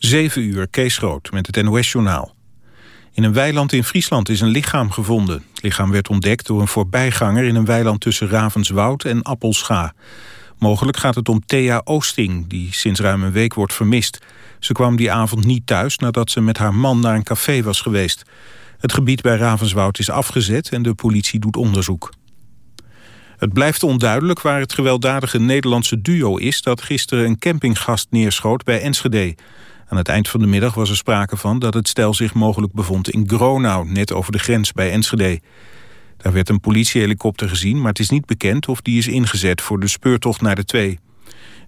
7 uur, Kees Rood met het NOS-journaal. In een weiland in Friesland is een lichaam gevonden. Het lichaam werd ontdekt door een voorbijganger in een weiland tussen Ravenswoud en Appelscha. Mogelijk gaat het om Thea Oosting, die sinds ruim een week wordt vermist. Ze kwam die avond niet thuis nadat ze met haar man naar een café was geweest. Het gebied bij Ravenswoud is afgezet en de politie doet onderzoek. Het blijft onduidelijk waar het gewelddadige Nederlandse duo is... dat gisteren een campinggast neerschoot bij Enschede. Aan het eind van de middag was er sprake van dat het stel zich mogelijk bevond in Gronau... net over de grens bij Enschede. Daar werd een politiehelikopter gezien, maar het is niet bekend... of die is ingezet voor de speurtocht naar de twee.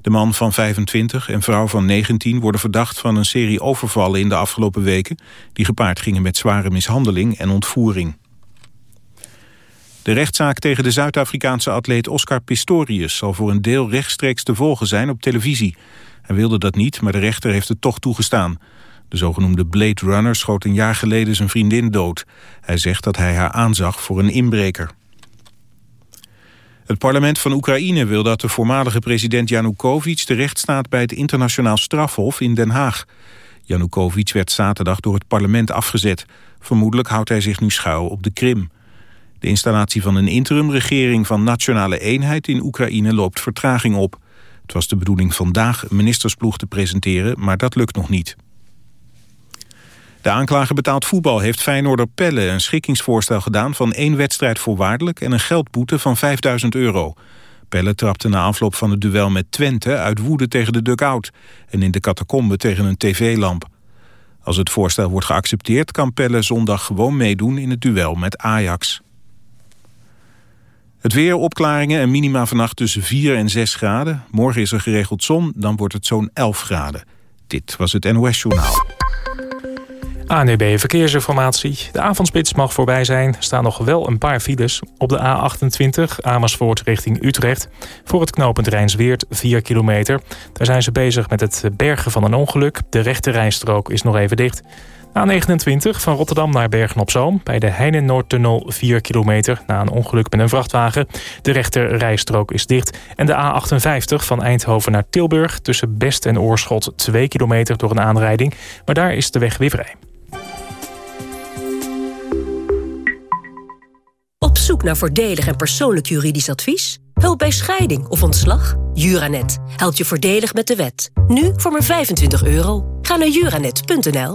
De man van 25 en vrouw van 19 worden verdacht van een serie overvallen in de afgelopen weken... die gepaard gingen met zware mishandeling en ontvoering. De rechtszaak tegen de Zuid-Afrikaanse atleet Oscar Pistorius... zal voor een deel rechtstreeks te volgen zijn op televisie. Hij wilde dat niet, maar de rechter heeft het toch toegestaan. De zogenoemde Blade Runner schoot een jaar geleden zijn vriendin dood. Hij zegt dat hij haar aanzag voor een inbreker. Het parlement van Oekraïne wil dat de voormalige president Janukovic terecht staat bij het internationaal strafhof in Den Haag. Janukovic werd zaterdag door het parlement afgezet. Vermoedelijk houdt hij zich nu schuil op de Krim. De installatie van een interimregering van nationale eenheid in Oekraïne loopt vertraging op. Het was de bedoeling vandaag ministersploeg te presenteren, maar dat lukt nog niet. De aanklager betaald voetbal heeft Feyenoorder Pelle een schikkingsvoorstel gedaan van één wedstrijd voorwaardelijk en een geldboete van 5000 euro. Pelle trapte na afloop van het duel met Twente uit woede tegen de dugout en in de catacombe tegen een tv-lamp. Als het voorstel wordt geaccepteerd kan Pelle zondag gewoon meedoen in het duel met Ajax. Het weer, opklaringen en minima vannacht tussen 4 en 6 graden. Morgen is er geregeld zon, dan wordt het zo'n 11 graden. Dit was het NOS Journaal. ANEB Verkeersinformatie. De avondspits mag voorbij zijn. Er staan nog wel een paar files. Op de A28 Amersfoort richting Utrecht. Voor het knooppunt Rijnsweert 4 kilometer. Daar zijn ze bezig met het bergen van een ongeluk. De rechte rijstrook is nog even dicht. A29 van Rotterdam naar Bergen-op-Zoom. Bij de Heinen-Noordtunnel 4 kilometer na een ongeluk met een vrachtwagen. De rechter rijstrook is dicht. En de A58 van Eindhoven naar Tilburg... tussen Best en Oorschot 2 kilometer door een aanrijding. Maar daar is de weg weer vrij. Op zoek naar voordelig en persoonlijk juridisch advies? Hulp bij scheiding of ontslag? Juranet helpt je voordelig met de wet. Nu voor maar 25 euro. Ga naar juranet.nl.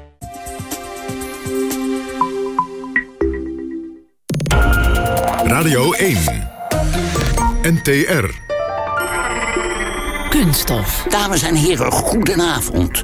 Radio 1. NTR. Kunststof. Dames en heren, goedenavond.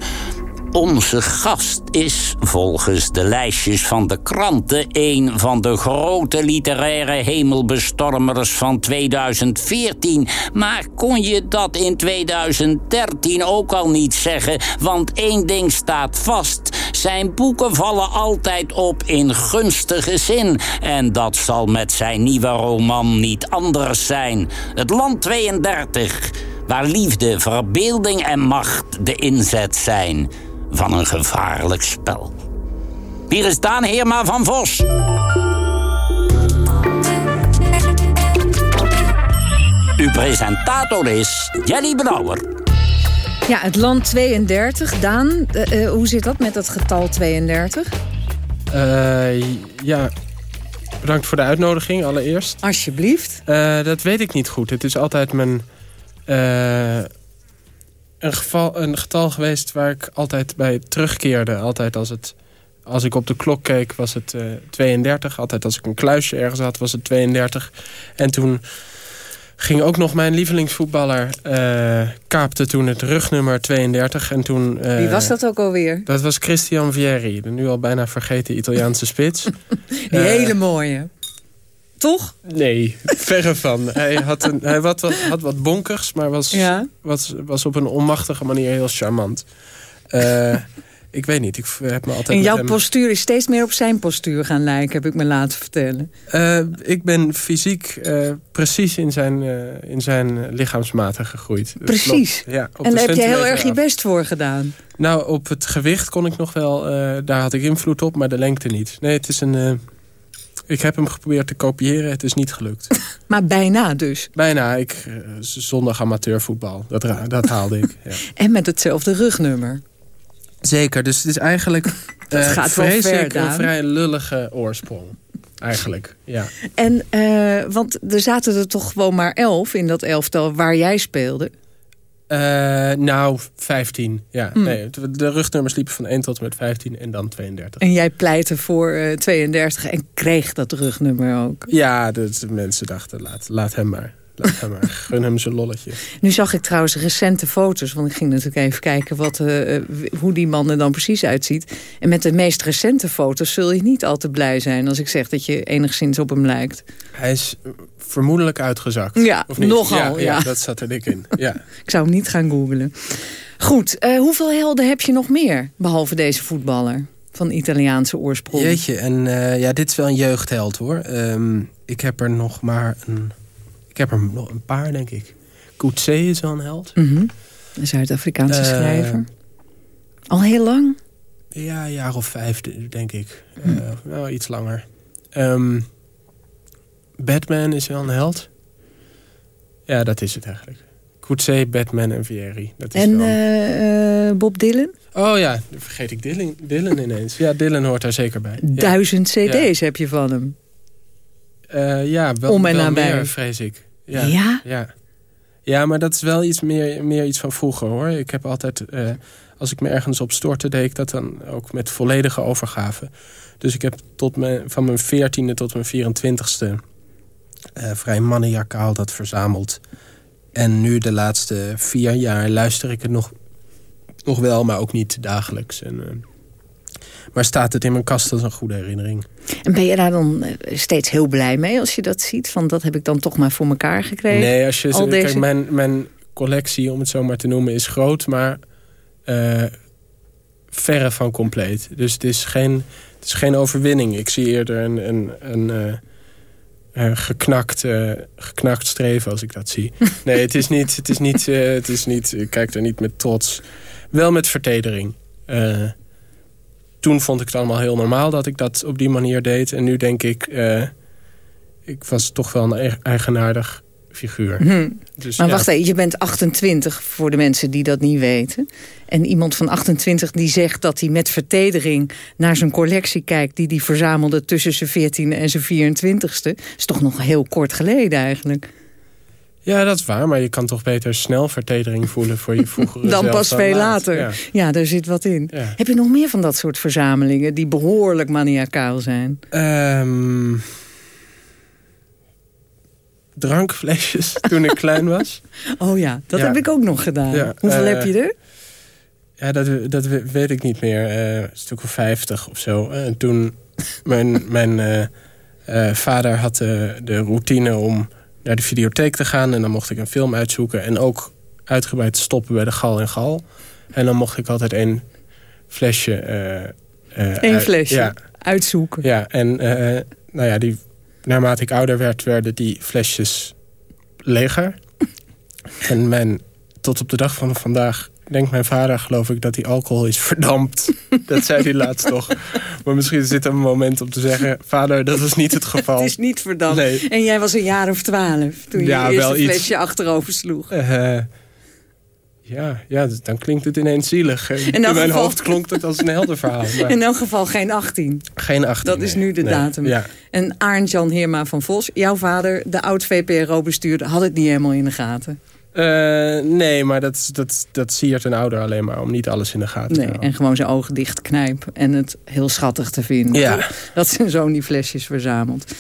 Onze gast is volgens de lijstjes van de kranten een van de grote literaire hemelbestormers van 2014. Maar kon je dat in 2013 ook al niet zeggen? Want één ding staat vast: zijn boeken vallen altijd op in gunstige zin. En dat zal met zijn nieuwe roman niet anders zijn. Het Land 32 waar liefde, verbeelding en macht de inzet zijn van een gevaarlijk spel. Hier is Daan Heerma van Vos. Uw presentator is Jelly Brouwer. Ja, het land 32. Daan, uh, uh, hoe zit dat met dat getal 32? Uh, ja, bedankt voor de uitnodiging allereerst. Alsjeblieft. dat weet ik niet goed. Het is altijd mijn een, geval, een getal geweest waar ik altijd bij terugkeerde. Altijd als, het, als ik op de klok keek was het uh, 32. Altijd als ik een kluisje ergens had was het 32. En toen ging ook nog mijn lievelingsvoetballer... Uh, kaapte toen het rugnummer 32. En toen, uh, Wie was dat ook alweer? Dat was Christian Vieri. De nu al bijna vergeten Italiaanse spits. Die hele mooie. Toch? Nee, verre van. Hij had, een, hij had, wat, had wat bonkers, maar was, Ja. was, was op een onmachtige manier heel charmant. Eh, ik weet niet, ik heb me altijd En jouw hem- postuur is steeds meer op zijn postuur gaan lijken, heb ik me laten vertellen. Eh, ik ben fysiek eh, precies in zijn, in zijn lichaamsmaten gegroeid. Precies. Ja, en daar heb je heel erg je best voor gedaan. Nou, op het gewicht kon ik nog wel... daar had ik invloed op, maar de lengte niet. Nee, het is een... ik heb hem geprobeerd te kopiëren, het is niet gelukt. Maar bijna dus. Bijna, ik, eh, zondag amateurvoetbal, dat, dat haalde ik. Ja. En met hetzelfde rugnummer. Zeker, dus het is eigenlijk... Dat eh, gaat wel ver, een vrij lullige oorsprong. Eigenlijk, ja. En, eh, want er zaten er toch gewoon maar elf in dat elftal waar jij speelde. Eh, nou, 15. Ja, Hmm. nee, de- rugnummers liepen van 1 tot en met 15 en dan 32. En jij pleitte voor eh, 32 en kreeg dat rugnummer ook. Ja, de, de mensen dachten, laat, laat hem maar. Laat hem maar. Gun hem zijn lolletje. Nu zag ik trouwens recente foto's, want ik ging natuurlijk even kijken wat, eh, eh, hoe die man er dan precies uitziet. En met de meest recente foto's zul je niet al te blij zijn als ik zeg dat je enigszins op hem lijkt. Hij is vermoedelijk uitgezakt. Ja, of niet? nogal, Ja, ja. dat zat er dik in. Ja. Ik zou hem niet gaan googlen. Goed, eh, hoeveel helden heb je nog meer, behalve deze voetballer van Italiaanse oorsprong? Jeetje, en eh, ja, dit is wel een jeugdheld hoor. Ehm, ik heb er nog maar een... Ik heb er nog een paar, denk ik. Coetzee is wel een held. Mhm. Een Zuid-Afrikaanse Eh, schrijver. Al heel lang? Ja, een jaar of vijf, denk ik. Nou, iets langer. Ehm, Batman is wel een held. Ja, dat is het eigenlijk. Coetzee, Batman en Vieri. Dat is En wel... eh, Bob Dylan? Oh ja, dan vergeet ik Dylan, Dylan ineens. Ja, Dylan hoort daar zeker bij. Ja. Duizend cd's heb je van hem. Ja, wel, Om en wel meer, vrees ik. Ja? Ja? ja? Ja, maar dat is wel iets meer, meer iets van vroeger, hoor. Ik heb altijd, eh, als ik me ergens op stortte, deed ik dat dan ook met volledige overgave. Dus ik heb tot mijn, van mijn veertiende tot mijn 24ste eh, vrij maniacaal dat verzameld. En nu de laatste vier jaar luister ik het nog, nog wel, maar ook niet dagelijks. En, eh, maar staat het in mijn kast als een goede herinnering. En ben je daar dan eh, steeds heel blij mee als je dat ziet? Van dat heb ik dan toch maar voor elkaar gekregen? Nee, als je, Al kijk, deze- mijn, mijn collectie, om het zo maar te noemen, is groot, maar eh, verre van compleet. Dus het is geen, het is geen overwinning. Ik zie eerder een, een, een eh, geknakt, eh, geknakt streven als ik dat zie. Nee, het is niet, het is niet, het is niet ik kijk er niet met trots. Wel met vertedering. Toen vond ik het allemaal heel normaal dat ik dat op die manier deed. En nu denk ik, eh, ik was toch wel een eigenaardig figuur. Hm. Dus, maar ja. wacht even, je bent 28 voor de mensen die dat niet weten. En iemand van 28 die zegt dat hij met vertedering naar zijn collectie kijkt... die hij verzamelde tussen zijn 14e en zijn 24ste. is toch nog heel kort geleden eigenlijk. Ja, dat is waar. Maar je kan toch beter snel vertedering voelen voor je vroegere Dan pas veel later. Ja. Ja. daar zit wat in. Ja. Heb je nog meer van dat soort verzamelingen... die behoorlijk maniacaal zijn? Ehm, drankflesjes toen ik klein was. Oh ja, dat Ja. heb ik ook nog gedaan. Hoeveel eh, heb je er? Ja, dat, dat we- weet ik niet meer. Een stuk of vijftig of zo. En toen mijn, mijn eh, vader had de, de routine om naar de videotheek te gaan. En dan mocht ik een film uitzoeken. En ook uitgebreid te stoppen bij de Gal en Gal. En dan mocht ik altijd één flesje... Eén uit- flesje Ja, uitzoeken. ja en eh, nou ja, die, naarmate ik ouder werd, werden die flesjes leger. en mijn, tot op de dag van vandaag denkt mijn vader, geloof ik, dat die alcohol is verdampt. dat zei hij laatst toch. Maar misschien zit er een moment om te zeggen... vader, dat is niet het geval. Het is niet verdampt. Nee. En jij was een jaar of twaalf toen je Ja, je eerste wel iets. flesje achterover sloeg. Eh, ja, ja, dus dan klinkt het ineens zielig. In mijn geval- hoofd klonk het als een helder verhaal. Maar In elk geval geen 18. geen 18. Dat is nu de Nee. datum. Ja. En Arndt Jan Heerma van Vos, jouw vader, de oud-VPRO-bestuurder... had het niet helemaal in de gaten. Eh, nee, maar dat, dat, dat siert een ouder alleen maar om niet alles in de gaten te Nee, houden. en gewoon zijn ogen dicht knijpen. En het heel schattig te vinden. Ja. Dat zijn zoon die flesjes verzamelt.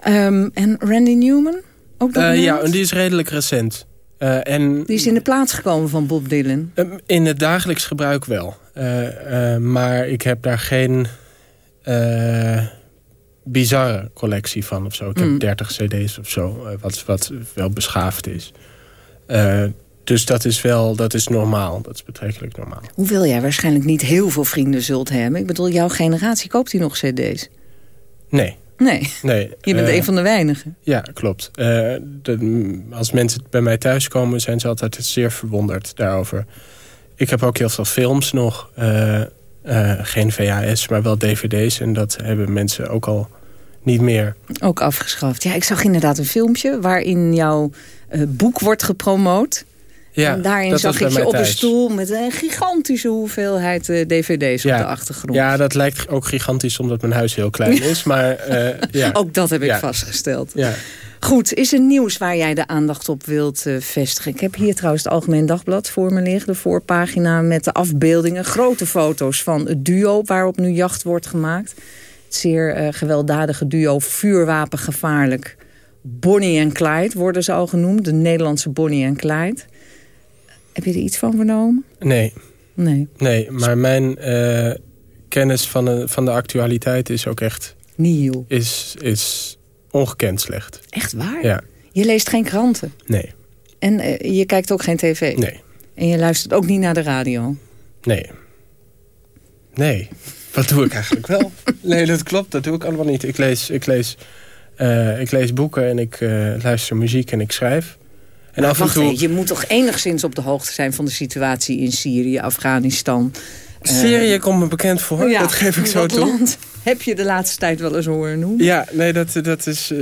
Ehm, en Randy Newman? Ook nog Eh, ja, en die is redelijk recent. Eh, en Die is in de plaats gekomen van Bob Dylan. eh, in het dagelijks gebruik wel. Maar ik heb daar geen... bizarre collectie van of zo. Ik heb Mm. 30 cd's of zo, wat, wat wel beschaafd is. Eh, dus dat is wel, dat is normaal. Dat is betrekkelijk normaal. Hoewel jij waarschijnlijk niet heel veel vrienden zult hebben. Ik bedoel, jouw generatie koopt die nog cd's? Nee. Nee, nee je bent eh, een van de weinigen. Ja, klopt. Eh, de- als mensen bij mij thuiskomen, zijn ze altijd zeer verwonderd daarover. Ik heb ook heel veel films nog. geen VHS, maar wel dvd's. En dat hebben mensen ook al niet meer. Ook afgeschaft. Ja, ik zag inderdaad een filmpje waarin jouw boek wordt gepromoot. Ja, en daarin zag ik je op een stoel met een gigantische hoeveelheid eh, dvd's op de achtergrond. Ja, dat lijkt ook gigantisch omdat mijn huis heel klein is. Maar eh, ja. Ook dat heb ik Ja. vastgesteld. Ja. Goed, is er nieuws waar jij de aandacht op wilt eh, vestigen? Ik heb hier trouwens het Algemeen Dagblad voor me liggen. De voorpagina met de afbeeldingen. Grote foto's van het duo waarop nu jacht wordt gemaakt. Het zeer eh, gewelddadige duo vuurwapengevaarlijk. Bonnie en Clyde worden ze al genoemd. De Nederlandse Bonnie en Clyde. Heb je er iets van vernomen? Nee, Nee, nee, maar mijn eh, kennis van de, van de actualiteit is ook echt... nihil. Is, is ongekend slecht. Echt waar? Ja, Je leest geen kranten. nee, En eh, je kijkt ook geen tv. nee, En je luistert ook niet naar de radio. nee. Nee, wat doe ik eigenlijk wel? Nee, dat klopt, dat doe ik allemaal niet. Ik lees, ik lees, eh, ik lees boeken en ik eh, luister muziek en ik schrijf. En af en Wacht toe... je moet toch enigszins op de hoogte zijn van de situatie in Syrië, Afghanistan. eh, Syrië komt me bekend voor, dat geef ik zo dat toe. land heb je de laatste tijd wel eens horen noemen? Ja, nee, dat, dat is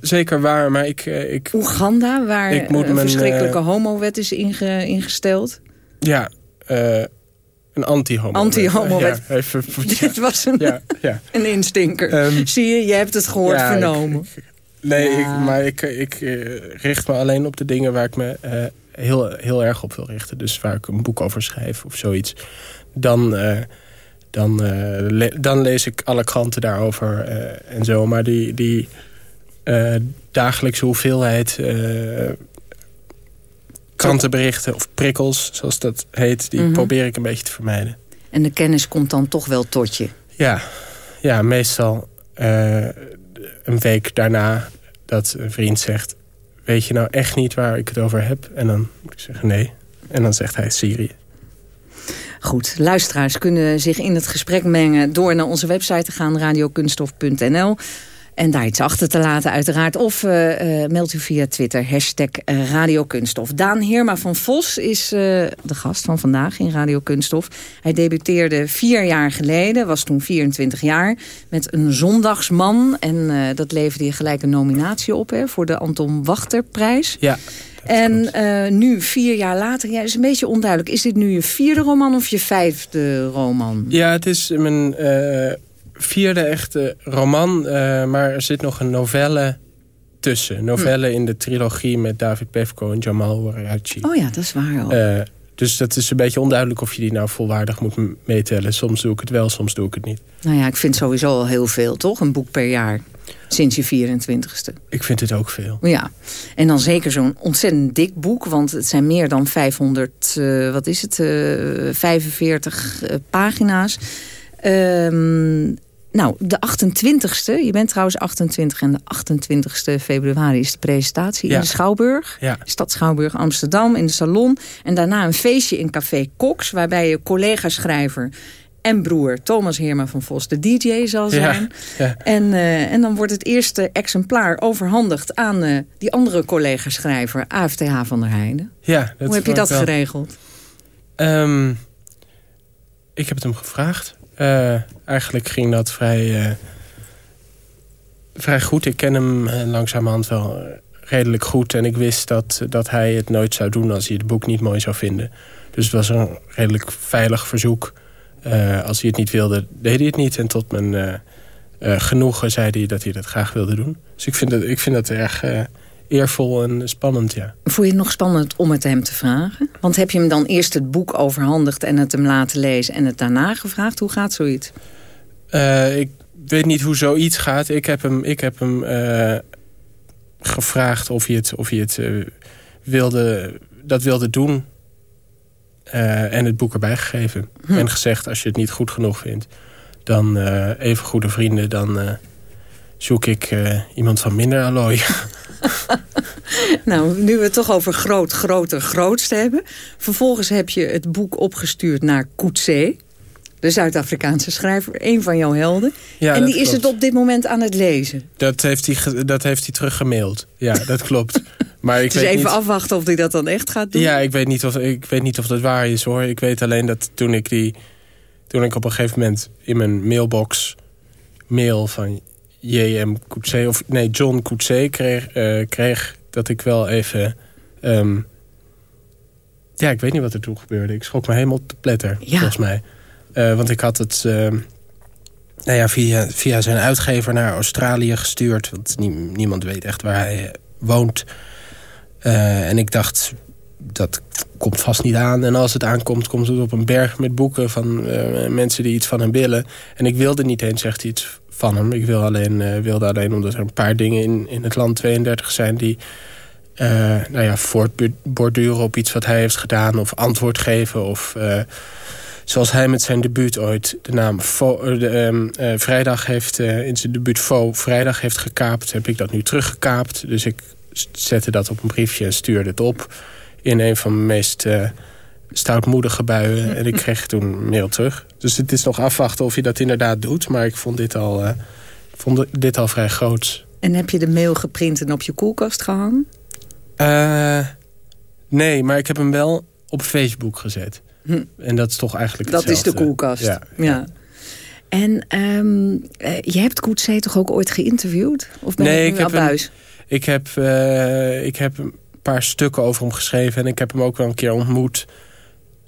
zeker waar. Maar ik, ik, Oeganda, waar Ik een mijn, verschrikkelijke homowet is inge- ingesteld. ja, eh, een anti-homo. Anti-homo-wet. Ja, even, Dit was een, ja, ja. een instinker. Ehm, Zie je, je hebt het gehoord, ja, vernomen. ik- nee, Ja. ik, maar ik, ik eh, richt me alleen op de dingen waar ik me eh, heel, heel erg op wil richten. Dus waar ik een boek over schrijf of zoiets. Dan, eh, dan, le- dan lees ik alle kranten daarover en zo. Maar die, die dagelijkse hoeveelheid krantenberichten of prikkels, zoals dat heet... die Mhm. probeer ik een beetje te vermijden. En de kennis komt dan toch wel tot je. Ja, ja meestal eh, een week daarna dat een vriend zegt... weet je nou echt niet waar ik het over heb? En dan moet ik zeggen nee. En dan zegt hij Syrië. Goed, luisteraars kunnen zich in het gesprek mengen... door naar onze website te gaan, radiokunstof.nl. En daar iets achter te laten uiteraard. Of eh, eh, mailt u via Twitter, hashtag eh, Radio Kunststof. Daan Heerma van Vos is de gast van vandaag in Radio Kunststof. Hij debuteerde vier jaar geleden, was toen 24 jaar... met een zondagsman. En dat leverde je gelijk een nominatie op hè, voor de Anton Wachterprijs. Ja, En nu, vier jaar later, ja, is een beetje onduidelijk. Is dit nu je vierde roman of je vijfde roman? ja het is mijn vierde echte roman... eh, maar er zit nog een novelle tussen. Novelle in de trilogie met David Pevko en Jamal Warachi. Oh ja, dat is waar al. Eh, dus dat is een beetje onduidelijk of je die nou volwaardig moet meetellen. Soms doe ik het wel, soms doe ik het niet. nou ja, ik vind sowieso al heel veel, toch? Een boek per jaar. Sinds je 24ste. Ik vind het ook veel. Ja, en dan zeker zo'n ontzettend dik boek. Want het zijn meer dan 500, eh, wat is het, eh 45 eh, pagina's. Ehm, nou, de 28ste, je bent trouwens 28 en de 28ste februari is de presentatie Ja. in de Schouwburg. Ja. Stad Schouwburg Amsterdam in de salon. En daarna een feestje in Café Cox, waarbij je collega-schrijver en broer Thomas Heerma van Vos de DJ zal zijn. ja. En, eh, en dan wordt het eerste exemplaar overhandigd aan eh, die andere collega-schrijver AFTH van der Heijden. Ja, Hoe heb je dat wel- geregeld? Ehm, ik heb het hem gevraagd. Eh, eigenlijk ging dat vrij, eh, vrij goed. Ik ken hem eh, langzamerhand wel redelijk goed. En ik wist dat, dat hij het nooit zou doen als hij het boek niet mooi zou vinden. Dus het was een redelijk veilig verzoek. Als hij het niet wilde, deed hij het niet. En tot mijn genoegen zei hij dat hij dat graag wilde doen. Dus ik vind dat, ik vind dat erg eervol en spannend, ja. Vond je het nog spannend om het hem te vragen? Want heb je hem dan eerst het boek overhandigd en het hem laten lezen... en het daarna gevraagd? Hoe gaat zoiets? Eh, ik weet niet hoe zoiets gaat. Ik heb hem, ik heb hem eh, gevraagd of hij het, of hij het eh, wilde, dat wilde doen. En het boek erbij gegeven. Hm. En gezegd, als je het niet goed genoeg vindt... dan even goede vrienden... dan zoek ik iemand van minder allooi. nou, nu we het toch over groot, groter, grootste hebben. Vervolgens heb je het boek opgestuurd naar Coetzee. De Zuid-Afrikaanse schrijver, een van jouw helden. Ja, en die is het op dit moment aan het lezen. Dat heeft hij, dat heeft hij teruggemaild. Ja, dat klopt. Maar ik dus even afwachten of hij dat dan echt gaat doen? Ja, ik weet, niet of, ik weet niet of dat waar is hoor. Ik weet alleen dat toen ik, die, toen ik op een gegeven moment in mijn mailbox mail van J.M. Coetzee, of nee, John Coetzee kreeg, uh, kreeg dat ik wel even... Ehm, ja, ik weet niet wat er toen gebeurde. Ik schrok me helemaal te pletter, volgens mij. Uh, want ik had het uh, nou ja, via, via zijn uitgever naar Australië gestuurd. Want niemand weet echt waar hij woont. Uh, en ik dacht, dat komt vast niet aan. En als het aankomt, komt het op een berg met boeken van mensen die iets van hem willen. En ik wilde niet eens echt iets van hem. Ik wil alleen, uh, wilde alleen omdat er een paar dingen in, in het land 32 zijn... die uh, nou ja, voortborduren op iets wat hij heeft gedaan... of antwoord geven of... Uh, zoals hij met zijn debuut ooit de naam Fo, de, um, Vrijdag heeft... in zijn debuut Fo Vrijdag heeft gekaapt... heb ik dat nu teruggekaapt. Dus ik zette dat op een briefje en stuurde het op... in een van mijn meest stoutmoedige buien. En ik kreeg toen mail terug. Dus het is nog afwachten of je dat inderdaad doet. Maar ik vond dit al, uh, vond dit al vrij groot. En heb je de mail geprint en op je koelkast gehangen? Uh, nee, maar ik heb hem wel op Facebook gezet. Hm. En dat is toch eigenlijk Dat is de koelkast, ja. ja. En um, je hebt Koetsee toch ook ooit geïnterviewd? Of ben nee, je ik heb buis? ik, heb, uh, ik heb een paar stukken over hem geschreven... en ik heb hem ook wel een keer ontmoet...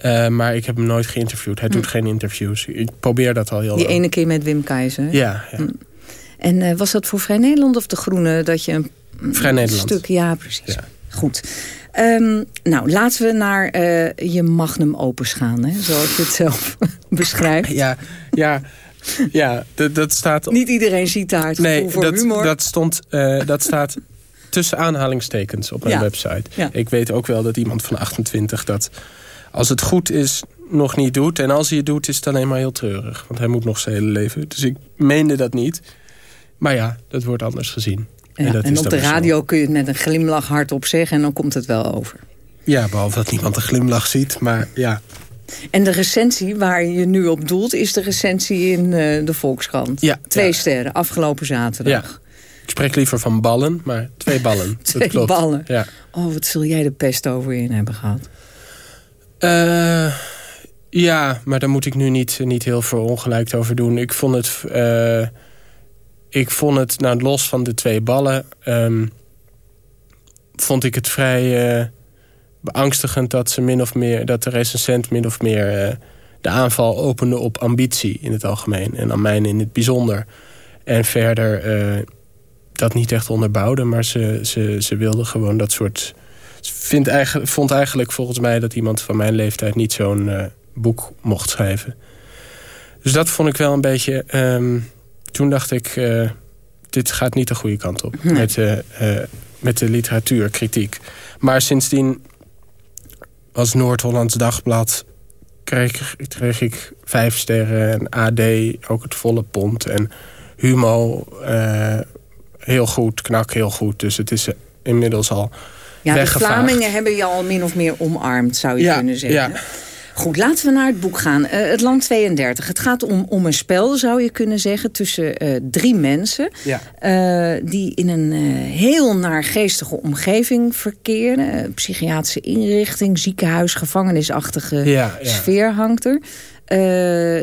Uh, maar ik heb hem nooit geïnterviewd. Hij hm. doet geen interviews. Ik probeer dat al heel Die ene keer met Wim Keizer. Ja. ja. Hm. En uh, was dat voor Vrij Nederland of De Groene? Dat je een Vrij Nederland. stuk... Ja, precies. Ja. Goed. Um, nou, laten we naar uh, je magnum opus gaan. Hè? Zoals je het zelf beschrijft. Ja, ja. Ja, dat staat... Niet iedereen ziet daar het nee, voor dat, humor. Dat, stond, dat staat tussen aanhalingstekens op mijn website. Ja. Ik weet ook wel dat iemand van 28 dat als het goed is, nog niet doet. En als hij het doet, is het alleen maar heel treurig. Want hij moet nog zijn hele leven. Dus ik meende dat niet. Maar ja, dat wordt anders gezien. en, dat en op de radio kun je het met een glimlach hardop zeggen... en dan komt het wel over. Ja, behalve dat niemand een glimlach ziet. Maar ja, en de recensie waar je nu op doelt... is de recensie in uh, de Volkskrant. Ja, Twee sterren, afgelopen zaterdag. Ja. Ik spreek liever van ballen, maar twee ballen. twee klopt. ballen. Ja. Oh, wat zul jij de pest over in hebben gehad. Uh, ja, maar daar moet ik nu niet, niet heel verongelijkt over doen. Ik vond het... Uh, ik vond het, nou los van de twee ballen... Um, vond ik het vrij uh, beangstigend dat ze min of meer... dat de recensent min of meer de aanval opende op ambitie in het algemeen. En aan mijn in het bijzonder. En verder dat niet echt onderbouwde. Maar ze, ze, ze wilden gewoon dat soort vind eigenlijk, vond eigenlijk volgens mij dat iemand van mijn leeftijd niet zo'n uh, boek mocht schrijven. Dus dat vond ik wel een beetje... Um, toen dacht ik, uh, dit gaat niet de goede kant op. Nee. Met, uh, met de literatuurkritiek. Maar sindsdien als Noord-Hollands Dagblad... Kreeg, kreeg ik vijf sterren en AD ook het volle pond. En Humo heel goed, Knak heel goed. Dus het is inmiddels al ja, de Vlamingen hebben je al min of meer omarmd, zou je kunnen zeggen. Ja. Goed, laten we naar het boek gaan. Uh, het Land 32. Het gaat om, om een spel, zou je kunnen zeggen, tussen uh, drie mensen... Ja. Uh, die in een heel naargeestige omgeving verkeren. psychiatrische inrichting, ziekenhuis, gevangenisachtige ja, ja. sfeer hangt er.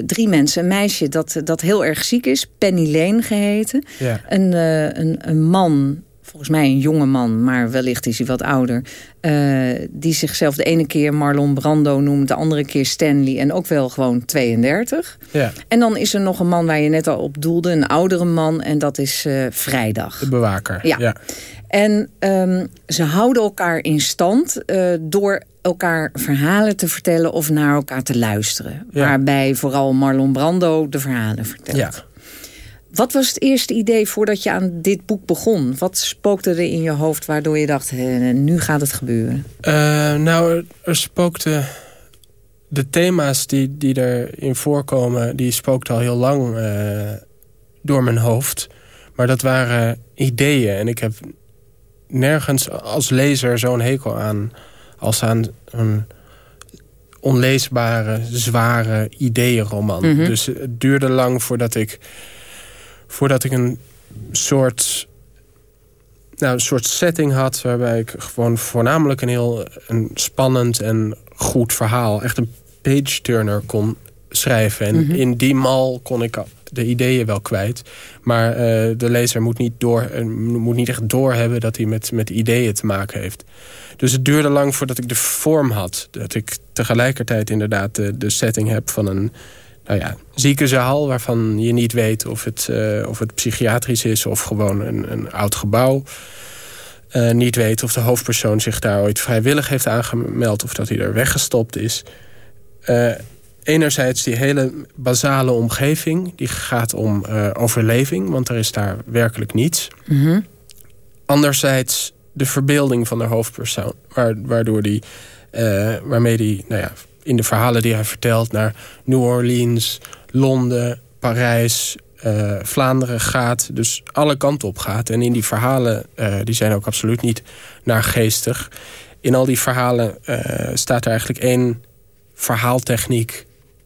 drie mensen. Een meisje dat, dat heel erg ziek is, Penny Lane geheten. Ja. Een, een, een man volgens mij een jonge man, maar wellicht is hij wat ouder... Uh, die zichzelf de ene keer Marlon Brando noemt, de andere keer Stanley... en ook wel gewoon 32. Ja. En dan is er nog een man waar je net al op doelde, een oudere man... en dat is uh, Vrijdag. De bewaker. Ja. ja. En um, ze houden elkaar in stand uh, door elkaar verhalen te vertellen... of naar elkaar te luisteren. Ja. Waarbij vooral Marlon Brando de verhalen vertelt. Ja. Wat was het eerste idee voordat je aan dit boek begon? Wat spookte er in je hoofd waardoor je dacht, nu gaat het gebeuren? Uh, nou, er, spookte de thema's die, die erin voorkomen... die spookten al heel lang uh, door mijn hoofd. Maar dat waren ideeën. En ik heb nergens als lezer zo'n hekel aan... als aan een onleesbare, zware ideeënroman. Mm Dus het duurde lang voordat ik, voordat ik een soort, nou, een soort setting had... waarbij ik gewoon voornamelijk een heel een spannend en goed verhaal... echt een page-turner kon schrijven. En mhm. in die mal kon ik de ideeën wel kwijt. Maar uh, de lezer moet niet, door, uh, moet niet echt doorhebben dat hij met, met ideeën te maken heeft. Dus het duurde lang voordat ik de vorm had. Dat ik tegelijkertijd inderdaad de, de setting heb van een nou ja, ziekenzaal... waarvan je niet weet of het, uh, of het psychiatrisch is of gewoon een, een oud gebouw. niet weet of de hoofdpersoon zich daar ooit vrijwillig heeft aangemeld... of dat hij er weggestopt is enerzijds die hele basale omgeving. Die gaat om overleving, want er is daar werkelijk niets. Mm Anderzijds de verbeelding van de hoofdpersoon. Waardoor die, waarmee die nou ja, in de verhalen die hij vertelt... naar New Orleans, Londen, Parijs, uh, Vlaanderen gaat. Dus alle kanten op gaat. En in die verhalen, die zijn ook absoluut niet naargeestig. In al die verhalen staat er eigenlijk één verhaaltechniek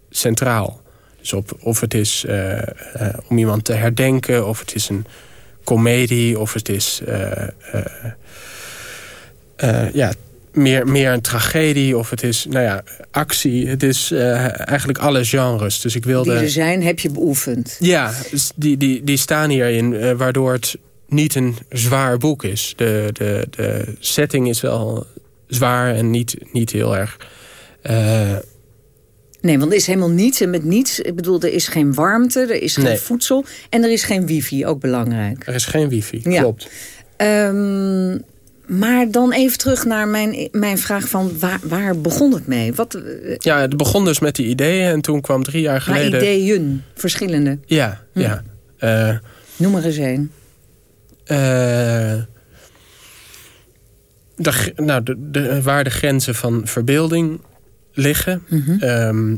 centraal. Dus op, of het is om iemand te herdenken, of het is een komedie, of het is ja, meer, meer een tragedie, of het is nou ja, actie. Het is eigenlijk alle genres. Dus ik wilde... Die er zijn, heb je beoefend. Ja, die, die, die staan hierin, waardoor het niet een zwaar boek is. De, de, de setting is wel zwaar en niet, niet heel erg Nee, want er is helemaal niets en met niets. Ik bedoel, er is geen warmte, er is geen voedsel en er is geen wifi, ook belangrijk. Er is geen wifi, klopt. Um, maar dan even terug naar mijn, mijn vraag van waar, waar begon het mee? Wat, eh, ja, het begon dus met die ideeën en toen kwam drie jaar geleden... Maar ideeën, verschillende. Ja, hm. ja. Uh, Noem er eens één. Uh, de, nou, de, de, waar de grenzen van verbeelding liggen. Mhm. Ehm,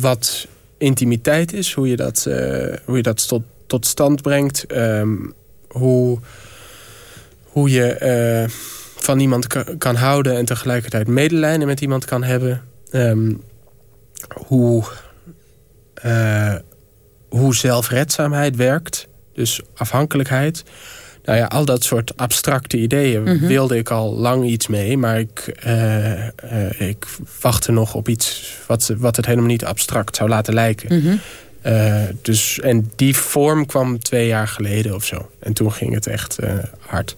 wat intimiteit is, hoe je dat, uh, hoe je dat tot, tot stand brengt. Ehm, hoe, hoe je uh, van iemand kan houden en tegelijkertijd medelijden met iemand kan hebben. Um, hoe, uh, hoe zelfredzaamheid werkt. Dus afhankelijkheid. Nou ja, al dat soort abstracte ideeën mhm. wilde ik al lang iets mee. Maar ik, uh, uh, ik wachtte nog op iets wat, wat het helemaal niet abstract zou laten lijken. Mhm. Eh, dus, en die vorm kwam twee jaar geleden of zo. En toen ging het echt hard.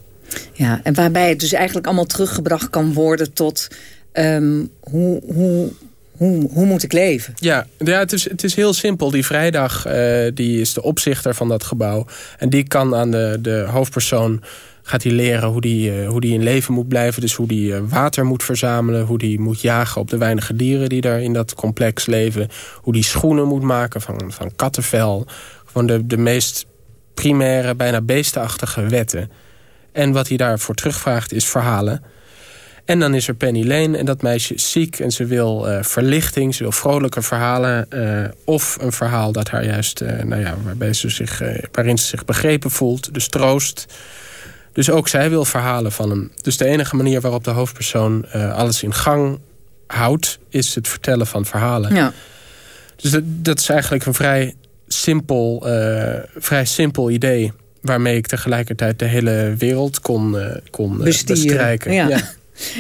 Ja, en waarbij het dus eigenlijk allemaal teruggebracht kan worden tot... Um, hoe, hoe hoe, hoe moet ik leven? Ja, ja het, is, het is heel simpel. Die vrijdag uh, die is de opzichter van dat gebouw. En die kan aan de, de hoofdpersoon gaat hij leren hoe die, uh, hoe die in leven moet blijven. Dus hoe die uh, water moet verzamelen. Hoe die moet jagen op de weinige dieren die daar in dat complex leven. Hoe die schoenen moet maken van, van kattenvel. Gewoon de, de meest primaire, bijna beestenachtige wetten. En wat hij daarvoor terugvraagt is verhalen. En dan is er Penny Lane en dat meisje is ziek en ze wil uh, verlichting, ze wil vrolijke verhalen. Uh, of een verhaal dat haar juist, uh, nou ja, waarbij ze zich, waarin ze zich begrepen voelt, dus troost. Dus ook zij wil verhalen van hem. Dus de enige manier waarop de hoofdpersoon alles in gang houdt, is het vertellen van verhalen. Ja. Dus dat, dat is eigenlijk een vrij simpel, vrij simpel idee waarmee ik tegelijkertijd de hele wereld kon, kon bestrijken. ja.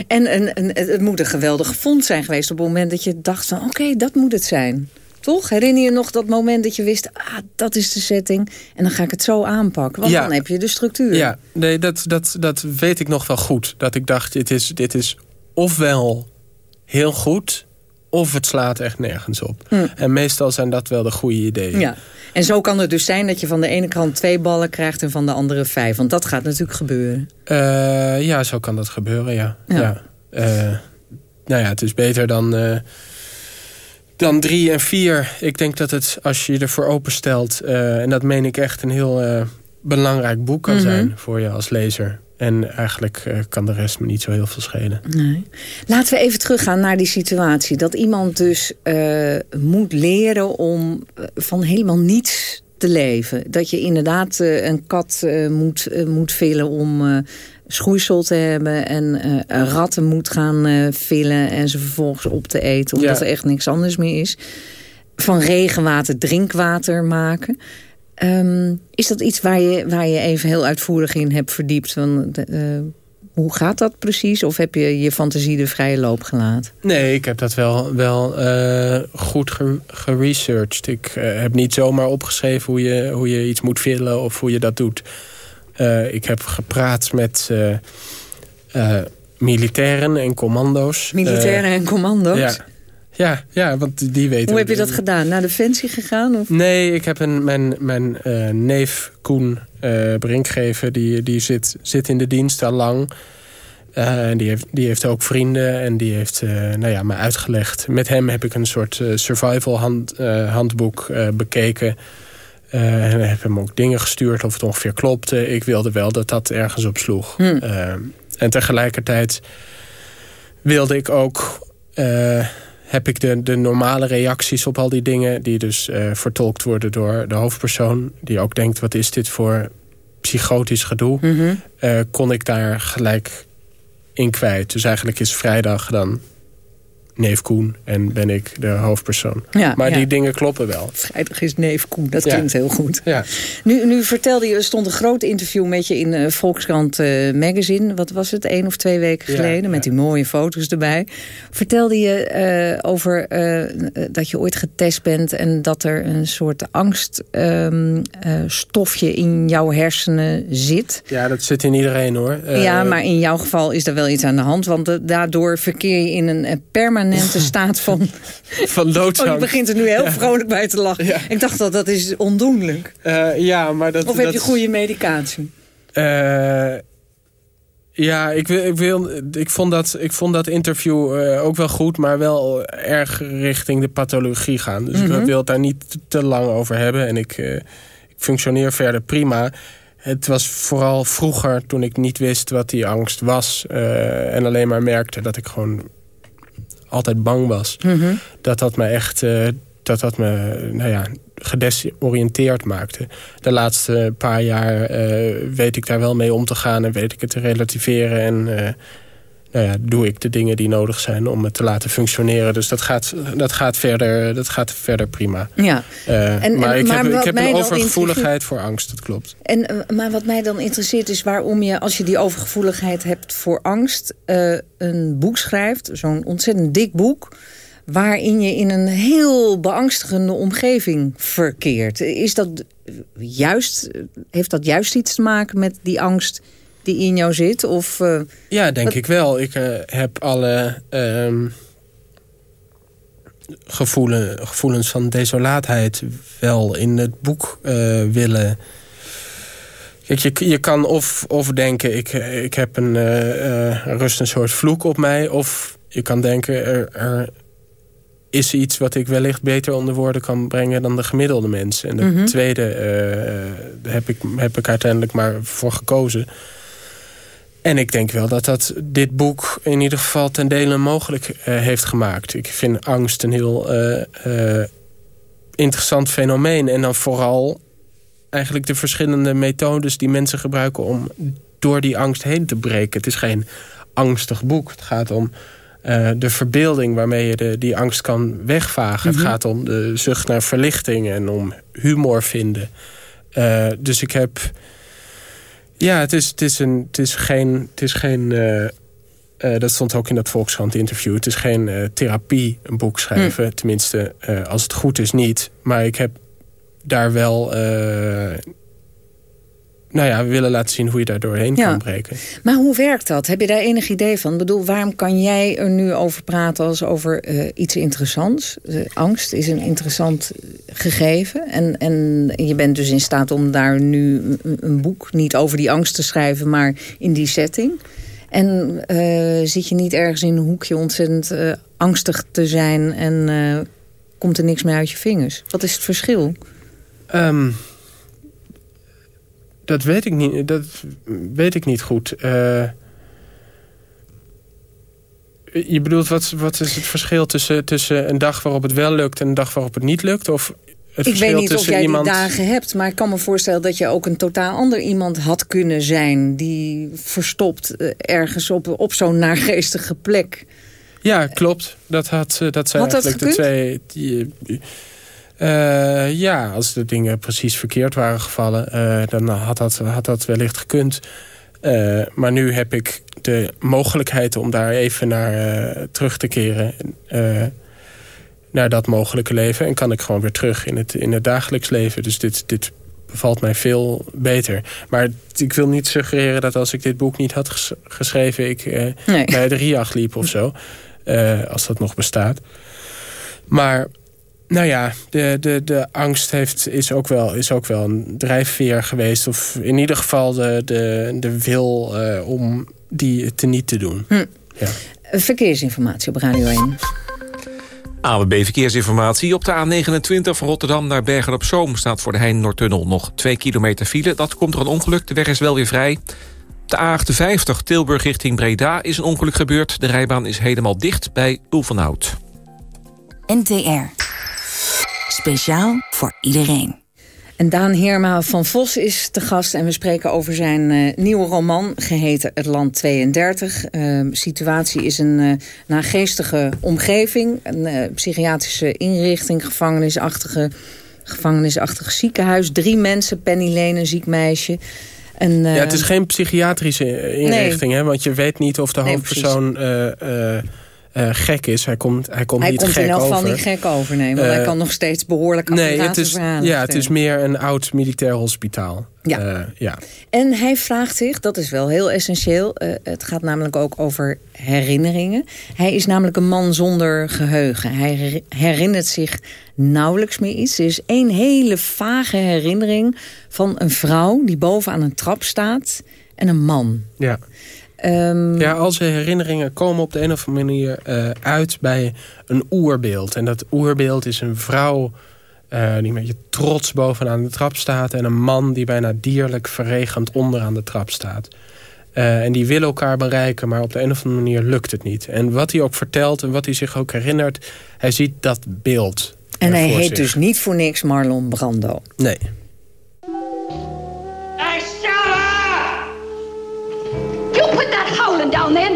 En, en, en, het moet een geweldige vond zijn geweest op het moment dat je dacht van oké, dat moet het zijn. Toch? Herinner je nog dat moment dat je wist, ah, dat is de setting en dan ga ik het zo aanpakken. Want dan heb je de structuur. Ja, nee, dat, dat, dat weet ik nog wel goed. Dat ik dacht, dit is, dit is ofwel heel goed of het slaat echt nergens op. Hm. En meestal zijn dat wel de goede ideeën. Ja. En zo kan het dus zijn dat je van de ene kant twee ballen krijgt... en van de andere vijf. Want dat gaat natuurlijk gebeuren. Uh, ja, zo kan dat gebeuren, ja. ja. Uh, nou ja, het is beter dan, uh, dan drie en vier. Ik denk dat het, als je je ervoor openstelt... en dat meen ik echt, een heel belangrijk boek kan mhm. zijn voor je als lezer. En eigenlijk uh, kan de rest me niet zo heel veel schelen. Nee. Laten we even teruggaan naar die situatie. Dat iemand dus uh, moet leren om van helemaal niets te leven. Dat je inderdaad uh, een kat moet, moet villen om schoeisel te hebben... en ratten moet gaan villen en ze vervolgens op te eten... omdat ja. er echt niks anders meer is. Van regenwater drinkwater maken... Um, is dat iets waar je, waar je even heel uitvoerig in hebt verdiept? Van, uh, hoe gaat dat precies? Of heb je je fantasie de vrije loop gelaten? Nee, ik heb dat wel, wel uh, goed geresearched. Ik uh, heb niet zomaar opgeschreven hoe je, hoe je iets moet vullen of hoe je dat doet. ik heb gepraat met militairen en commando's. Militairen en commando's? Ja. Ja, ja, want die weten... Hoe heb je dat gedaan? Naar Defensie gegaan? Of? Nee, ik heb een, mijn, mijn uh, neef Koen uh, Brinkgever... die, die zit, zit in de dienst al lang. Uh, die, heeft, die heeft ook vrienden en die heeft nou ja, me uitgelegd. Met hem heb ik een soort survival hand, handboek bekeken... en heb hem ook dingen gestuurd of het ongeveer klopte. Ik wilde wel dat dat ergens op sloeg. Hm. en tegelijkertijd wilde ik ook heb ik de, de normale reacties op al die dingen... die dus uh, vertolkt worden door de hoofdpersoon... die ook denkt, wat is dit voor psychotisch gedoe... Mm -hmm. uh, kon ik daar gelijk in kwijt. Dus eigenlijk is vrijdag dan neef Koen en ben ik de hoofdpersoon. Ja, maar ja. die dingen kloppen wel. Vrijdag is neef Koen, dat klinkt ja. heel goed. Ja. Nu, nu vertelde je, er stond een groot interview met je in uh, Volkskrant uh, Magazine. Wat was het, één of twee weken geleden? Met die mooie foto's erbij. Vertelde je uh, over dat je ooit getest bent... en dat er een soort angststofje um, in jouw hersenen zit. Ja, dat zit in iedereen hoor. ja, maar in jouw geval is er wel iets aan de hand. Want daardoor verkeer je in een permanente staat van... van doodsangst. Oh, je begint er nu heel ja. vrolijk bij te lachen. Ja. Ik dacht dat dat is ondoenlijk. Uh, ja, maar dat... Of heb dat... je goede medicatie? Uh, ja, ik, wil, ik, wil, ik, vond dat, ik vond dat interview uh, ook wel goed... maar wel erg richting de pathologie gaan. Dus Mhm. mm -hmm. ik wil het daar niet te lang over hebben. En ik, ik functioneer verder prima... Het was vooral vroeger, toen ik niet wist wat die angst was... en alleen maar merkte dat ik gewoon altijd bang was. Mm -hmm. Dat dat me echt uh, dat dat me, nou ja, gedesoriënteerd maakte. De laatste paar jaar uh, weet ik daar wel mee om te gaan... en weet ik het te relativeren. En uh, nou ja, doe ik de dingen die nodig zijn om het te laten functioneren. Dus dat gaat, dat gaat, verder, dat gaat verder prima. Ja. Uh, en, maar, en, ik maar heb, ik heb een overgevoeligheid voor angst, dat klopt. En, uh, maar wat mij dan interesseert is waarom je, als je die overgevoeligheid hebt voor angst... Uh, een boek schrijft, zo'n ontzettend dik boek waarin je in een heel beangstigende omgeving verkeert. Is dat juist, heeft dat juist iets te maken met die angst die in jou zit? Of, uh, ja, denk wat... ik wel. Ik uh, heb alle um, gevoelen, gevoelens van desolaatheid wel in het boek uh, willen... Kijk, je, je kan of, of denken, ik, ik heb een, rust een soort vloek op mij... of je kan denken, er, er is iets wat ik wellicht beter onder woorden kan brengen dan de gemiddelde mensen. En de Mhm. mm -hmm. tweede uh, heb, ik, heb ik uiteindelijk maar voor gekozen. En ik denk wel dat dat dit boek in ieder geval ten dele mogelijk uh, heeft gemaakt. Ik vind angst een heel uh, interessant fenomeen. En dan vooral eigenlijk de verschillende methodes die mensen gebruiken... om door die angst heen te breken. Het is geen angstig boek. Het gaat om de verbeelding waarmee je de, die angst kan wegvagen. Mhm. Het gaat om de zucht naar verlichting en om humor vinden. Dus ik heb... Ja, het is, het is, een, het is geen... Het is geen uh, dat stond ook in dat Volkskrant interview. Het is geen therapie, een boek schrijven. Mhm. Tenminste, als het goed is niet. Maar ik heb daar wel nou ja, we willen laten zien hoe je daar doorheen Ja. kan breken. Maar hoe werkt dat? Heb je daar enig idee van? Ik bedoel, waarom kan jij er nu over praten als over eh, iets interessants? Eh, angst is een interessant gegeven. En, en je bent dus in staat om daar nu een, boek niet over die angst te schrijven, maar in die setting. En eh, zit je niet ergens in een hoekje ontzettend eh, angstig te zijn en eh, komt er niks meer uit je vingers? Wat is het verschil? Ehm, Dat weet ik niet, dat weet ik niet goed. Uh, je bedoelt, wat, wat is het verschil tussen, tussen een dag waarop het wel lukt... en een dag waarop het niet lukt? Of het ik weet niet of jij iemand... die dagen hebt, maar ik kan me voorstellen... dat je ook een totaal ander iemand had kunnen zijn... die verstopt eh, ergens op, op zo'n naargeestige plek. Ja, klopt. Dat, had, eh, dat zijn had dat twee... Die, uh, ja, als de dingen precies verkeerd waren gevallen... Uh, dan had dat, had dat wellicht gekund. Uh, maar nu heb ik de mogelijkheid om daar even naar terug te keren. naar dat mogelijke leven. En kan ik gewoon weer terug in het, in het dagelijks leven. Dus dit, dit bevalt mij veel beter. Maar ik wil niet suggereren dat als ik dit boek niet had ges geschreven... ik nee. bij de RIAG liep of zo. als dat nog bestaat. Maar nou ja, de, de, de angst heeft, is, ook wel, is ook wel een drijfveer geweest. Of in ieder geval de, de, de wil uh, om die te niet te doen. Hm. Ja. Verkeersinformatie op Radio 1. AWB Verkeersinformatie. Op de A29 van Rotterdam naar Bergen op Zoom... staat voor de Heijn-Noordtunnel nog 2 kilometer file. Dat komt er een ongeluk. De weg is wel weer vrij. De A58 Tilburg richting Breda is een ongeluk gebeurd. De rijbaan is helemaal dicht bij Ulvenhout. NTR. Speciaal voor iedereen. En Daan Heerma van Vos is te gast en we spreken over zijn uh, nieuwe roman... geheten Het Land 32. Uh, ehm, situatie is een uh, nageestige omgeving. Een eh, psychiatrische inrichting, gevangenisachtige, gevangenisachtig ziekenhuis. Drie mensen, Penny Lane, een ziek meisje... En, ja, het is geen psychiatrische inrichting, nee. hè? want je weet niet of de nee, hoofdpersoon uh, gek is. Hij komt, hij komt hij niet komt gek in elk geval niet gek overnemen. Uh, hij kan nog steeds behoorlijk nee, het is, Ja, het is meer een oud militair hospitaal. Ja. Uh, ja. En hij vraagt zich, dat is wel heel essentieel... het gaat namelijk ook over herinneringen. Hij is namelijk een man zonder geheugen. Hij herinnert zich nauwelijks meer iets. Er is één hele vage herinnering van een vrouw... die boven aan een trap staat en een man. Ja. Um... Ja, al zijn herinneringen komen op de een of andere manier uh, uit bij een oerbeeld. En dat oerbeeld is een vrouw uh, die met je trots bovenaan de trap staat... en een man die bijna dierlijk verregend onderaan de trap staat. Uh, en die willen elkaar bereiken, maar op de een of andere manier lukt het niet. En wat hij ook vertelt en wat hij zich ook herinnert... hij ziet dat beeld En hij heet zich. dus niet voor niks Marlon Brando. Nee.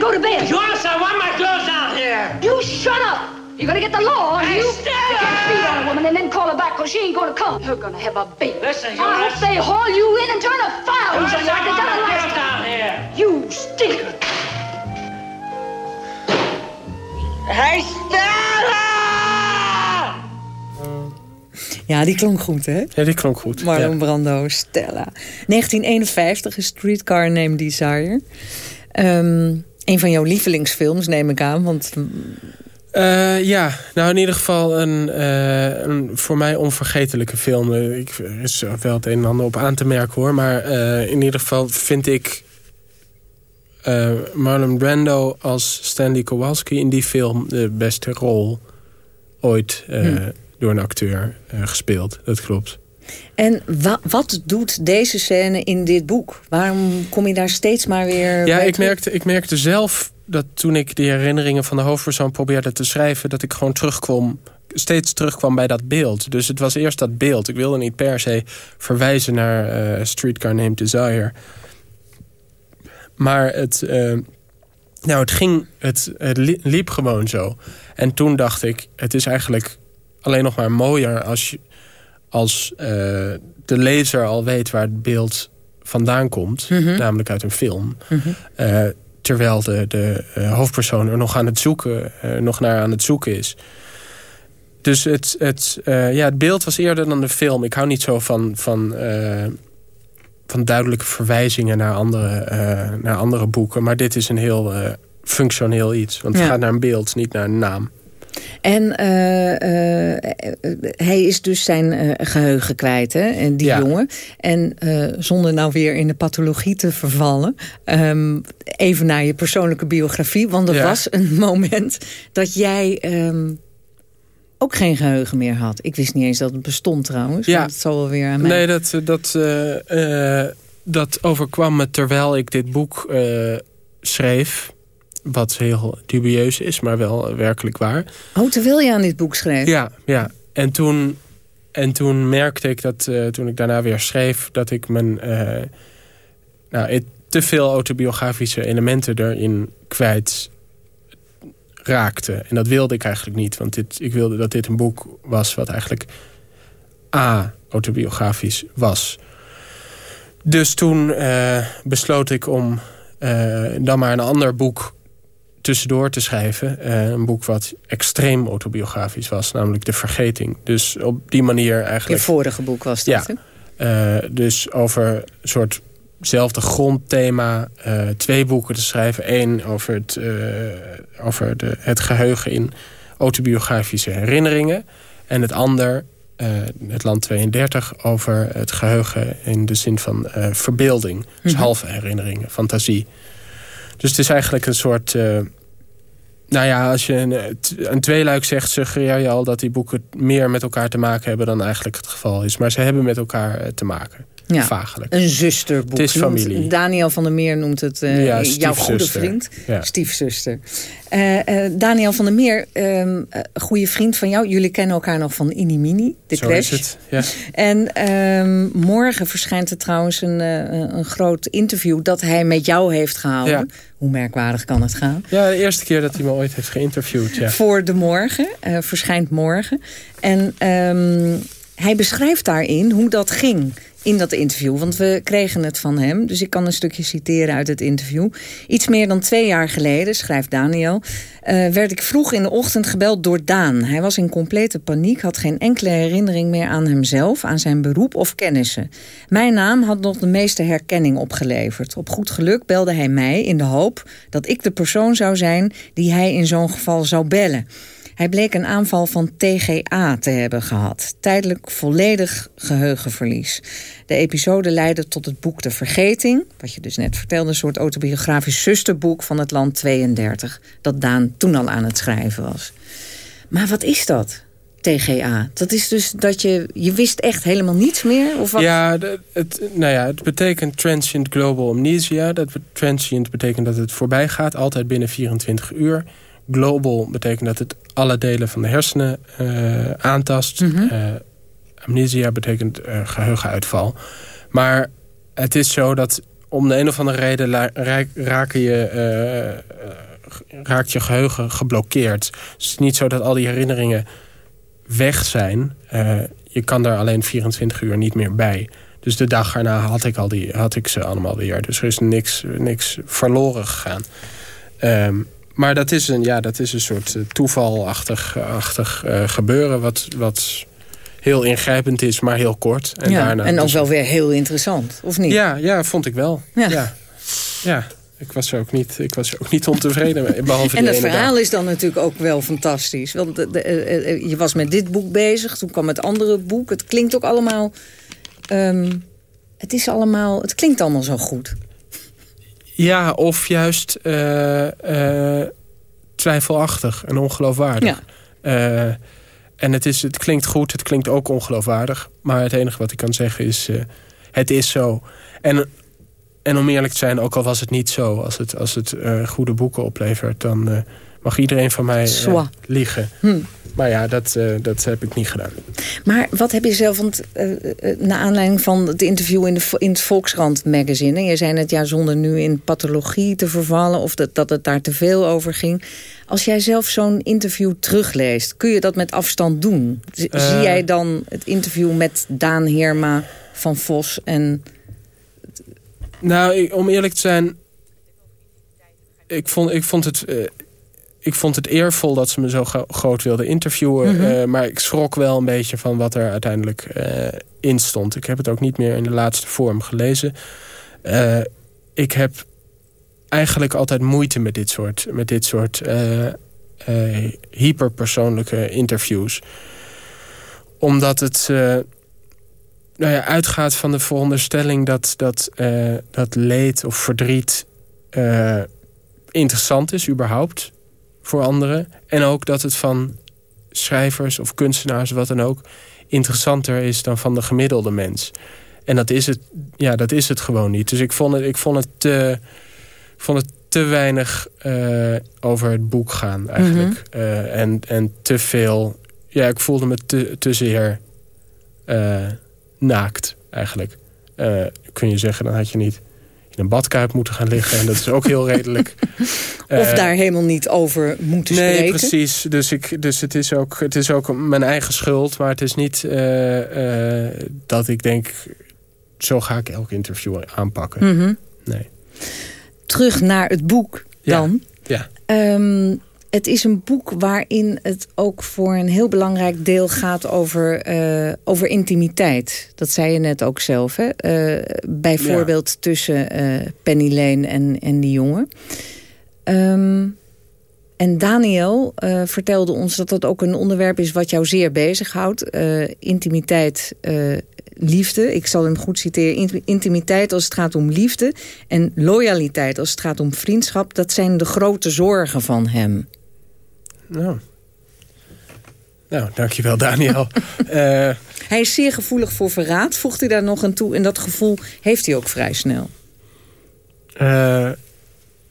Go to bed. Yes, I want my clothes down here. You shut up. You're gonna get the law, are you? Stella! You can't beat on a woman and then call her back because she ain't gonna come. You're gonna have a baby. Listen, you I hope they haul you in and turn a fire on you like they done last down here. You stinker. Hey, Stella! Ja, die klonk goed, hè? Ja, die klonk goed. Marlon ja. Brando, Stella. 1951 is Streetcar Named Desire. Um, een van jouw lievelingsfilms, neem ik aan. Want... Uh, ja, nou in ieder geval een, uh, een voor mij onvergetelijke film. Ik, er is wel het een en ander op aan te merken hoor. Maar uh, in ieder geval vind ik Marlon Brando als Stanley Kowalski in die film... de beste rol ooit hm. door een acteur gespeeld. Dat klopt. En wa wat doet deze scène in dit boek? Waarom kom je daar steeds maar weer Ja, ik merkte, ik merkte zelf dat toen ik die herinneringen van de hoofdpersoon probeerde te schrijven... dat ik gewoon terugkwam, steeds terugkwam bij dat beeld. Dus het was eerst dat beeld. Ik wilde niet per se verwijzen naar uh, Streetcar Named Desire. Maar het, uh, nou, het, ging, het, het liep gewoon zo. En toen dacht ik, het is eigenlijk alleen nog maar mooier... als je als uh, de lezer al weet waar het beeld vandaan komt... Mm -hmm. namelijk uit een film... Mm -hmm. uh, terwijl de, de uh, hoofdpersoon er nog, aan het zoeken, nog naar aan het zoeken is. Dus het, het, ja, het beeld was eerder dan de film. Ik hou niet zo van, van, van duidelijke verwijzingen naar andere, naar andere boeken. Maar dit is een heel functioneel iets. Want het ja. gaat naar een beeld, niet naar een naam. En uh, uh, hij is dus zijn uh, geheugen kwijt, hè, die ja. jongen. En zonder nou weer in de pathologie te vervallen... Um, even naar je persoonlijke biografie. Want er ja. was een moment dat jij... Um, ook geen geheugen meer had. Ik wist niet eens dat het bestond trouwens. Ja. Dat zal wel weer aan mij. Nee, dat... dat dat overkwam me terwijl ik dit boek uh, schreef. Wat heel dubieus is, maar wel werkelijk waar. Oh, terwijl je aan dit boek schreef? Ja, ja. En toen, en toen merkte ik dat, uh, toen ik daarna weer schreef... dat ik mijn... Uh, nou, te veel autobiografische elementen erin kwijt raakte. En dat wilde ik eigenlijk niet. Want dit, ik wilde dat dit een boek was wat eigenlijk A, autobiografisch was. Dus toen uh, besloot ik om uh, dan maar een ander boek tussendoor te schrijven. Uh, een boek wat extreem autobiografisch was, namelijk De Vergeting. Dus op die manier eigenlijk... Je vorige boek was dat, Ja, dus over een soort zelfde grondthema uh, twee boeken te schrijven. Eén over, het, over de, het geheugen in autobiografische herinneringen. En het ander, het land 32, over het geheugen in de zin van verbeelding. Dus mhm. halve herinneringen, fantasie. Dus het is eigenlijk een soort... nou ja, als je een, een tweeluik zegt, suggereer je al dat die boeken meer met elkaar te maken hebben dan eigenlijk het geval is. Maar ze hebben met elkaar te maken. Ja, Vagelijk. Een zusterboek. Het is familie. Daniel van der Meer noemt het uh, jouw goede vriend. Ja. Stiefzuster. Uh, uh, Daniel van der Meer, um, goede vriend van jou. Jullie kennen elkaar nog van Inimini, de Zo Clash. Is het, ja. En um, morgen verschijnt er trouwens een, een groot interview... dat hij met jou heeft gehouden. Ja. Hoe merkwaardig kan het gaan? Ja, de eerste keer dat hij me ooit heeft geïnterviewd. Ja. Voor de morgen, verschijnt morgen. En um, hij beschrijft daarin hoe dat ging in dat interview. Want we kregen het van hem. Dus ik kan een stukje citeren uit het interview. Iets meer dan twee jaar geleden, schrijft Daniel... Uh, werd ik vroeg in de ochtend gebeld door Daan. Hij was in complete paniek, had geen enkele herinnering meer aan hemzelf... aan zijn beroep of kennissen. Mijn naam had nog de meeste herkenning opgeleverd. Op goed geluk belde hij mij in de hoop dat ik de persoon zou zijn... die hij in zo'n geval zou bellen... Hij bleek een aanval van TGA te hebben gehad. Tijdelijk volledig geheugenverlies. De episode leidde tot het boek De Vergeting. Wat je dus net vertelde, een soort autobiografisch zusterboek van het land 32. Dat Daan toen al aan het schrijven was. Maar wat is dat? TGA. Dat is dus dat je, je wist echt helemaal niets meer? Of wat? Ja, het, nou ja, het betekent transient global amnesia. Dat transient betekent dat het voorbij gaat, altijd binnen 24 uur. Global betekent dat het alle delen van de hersenen uh, aantast. Mm amnesia betekent uh, geheugenuitval. Maar het is zo dat om de een of andere reden raken je, raakt je geheugen geblokkeerd. Dus het is niet zo dat al die herinneringen weg zijn. je kan daar alleen 24 uur niet meer bij. Dus de dag erna had ik, al die, had ik ze allemaal weer. Dus er is niks, niks verloren gegaan. Um, maar dat is een, ja, dat is een soort uh, toevalachtig achtig, uh, gebeuren... Wat, wat heel ingrijpend is, maar heel kort. En, ja, daarna en ook dus... wel weer heel interessant, of niet? Ja, ja vond ik wel. Ja. ja. ja. Ik was er ook niet, ik was er ook niet ontevreden mee. Behalve en het verhaal is dan natuurlijk ook wel fantastisch. Want de, de, je was met dit boek bezig, toen kwam het andere boek. Het klinkt ook allemaal... Um, het is allemaal... Het klinkt allemaal zo goed. Ja, of juist uh, uh, twijfelachtig en ongeloofwaardig. Ja. Uh, en het, is, het klinkt goed, het klinkt ook ongeloofwaardig. Maar het enige wat ik kan zeggen is, het is zo. En, en om eerlijk te zijn, ook al was het niet zo... als het, als het goede boeken oplevert, dan mag iedereen van mij uh, liegen. Hm. Maar ja, dat, uh, dat heb ik niet gedaan. Maar wat heb je zelf, want uh, na aanleiding van het interview in, de, in het Volkskrant magazine... je zei net, ja, zonder nu in pathologie te vervallen... of dat, dat het daar te veel over ging. Als jij zelf zo'n interview terugleest, kun je dat met afstand doen? Zie jij dan het interview met Daan Heerma van Vos en... Nou, om eerlijk te zijn... Ik vond, ik vond het ik vond het eervol dat ze me zo groot wilden interviewen. Mhm. Eh, maar ik schrok wel een beetje van wat er uiteindelijk uh, in stond. Ik heb het ook niet meer in de laatste vorm gelezen. Uh, ik heb eigenlijk altijd moeite met dit soort, met dit soort hyperpersoonlijke interviews. Omdat het nou ja, uitgaat van de veronderstelling dat, dat, dat leed of verdriet interessant is überhaupt voor anderen. En ook dat het van schrijvers of kunstenaars, wat dan ook... interessanter is dan van de gemiddelde mens. En dat is het, ja, dat is het gewoon niet. Dus ik vond het, ik vond het, te, vond het te weinig uh, over het boek gaan eigenlijk. Mhm. Uh, en, en te veel... Ja, ik voelde me te, te zeer uh, naakt eigenlijk. kun je zeggen, dan had je niet in een badkuip moeten gaan liggen. En dat is ook heel redelijk. of daar helemaal niet over moeten nee, spreken. Nee, precies. Dus, ik, dus het, is ook, het is ook mijn eigen schuld. Maar het is niet uh, uh, dat ik denk... zo ga ik elk interview aanpakken. Mm -hmm. Nee. Terug naar het boek dan. Ja. ja. Um, het is een boek waarin het ook voor een heel belangrijk deel gaat over, uh, over intimiteit. Dat zei je net ook zelf. Hè? Uh, bijvoorbeeld ja. tussen uh, Penny Lane en, en die jongen. Um, en Daniel vertelde ons dat dat ook een onderwerp is wat jou zeer bezighoudt. intimiteit, liefde. Ik zal hem goed citeren. Intimiteit als het gaat om liefde. En loyaliteit als het gaat om vriendschap. Dat zijn de grote zorgen van hem. Nou, nou dankjewel Daniel. uh, hij is zeer gevoelig voor verraad, voegt hij daar nog aan toe. En dat gevoel heeft hij ook vrij snel. Uh,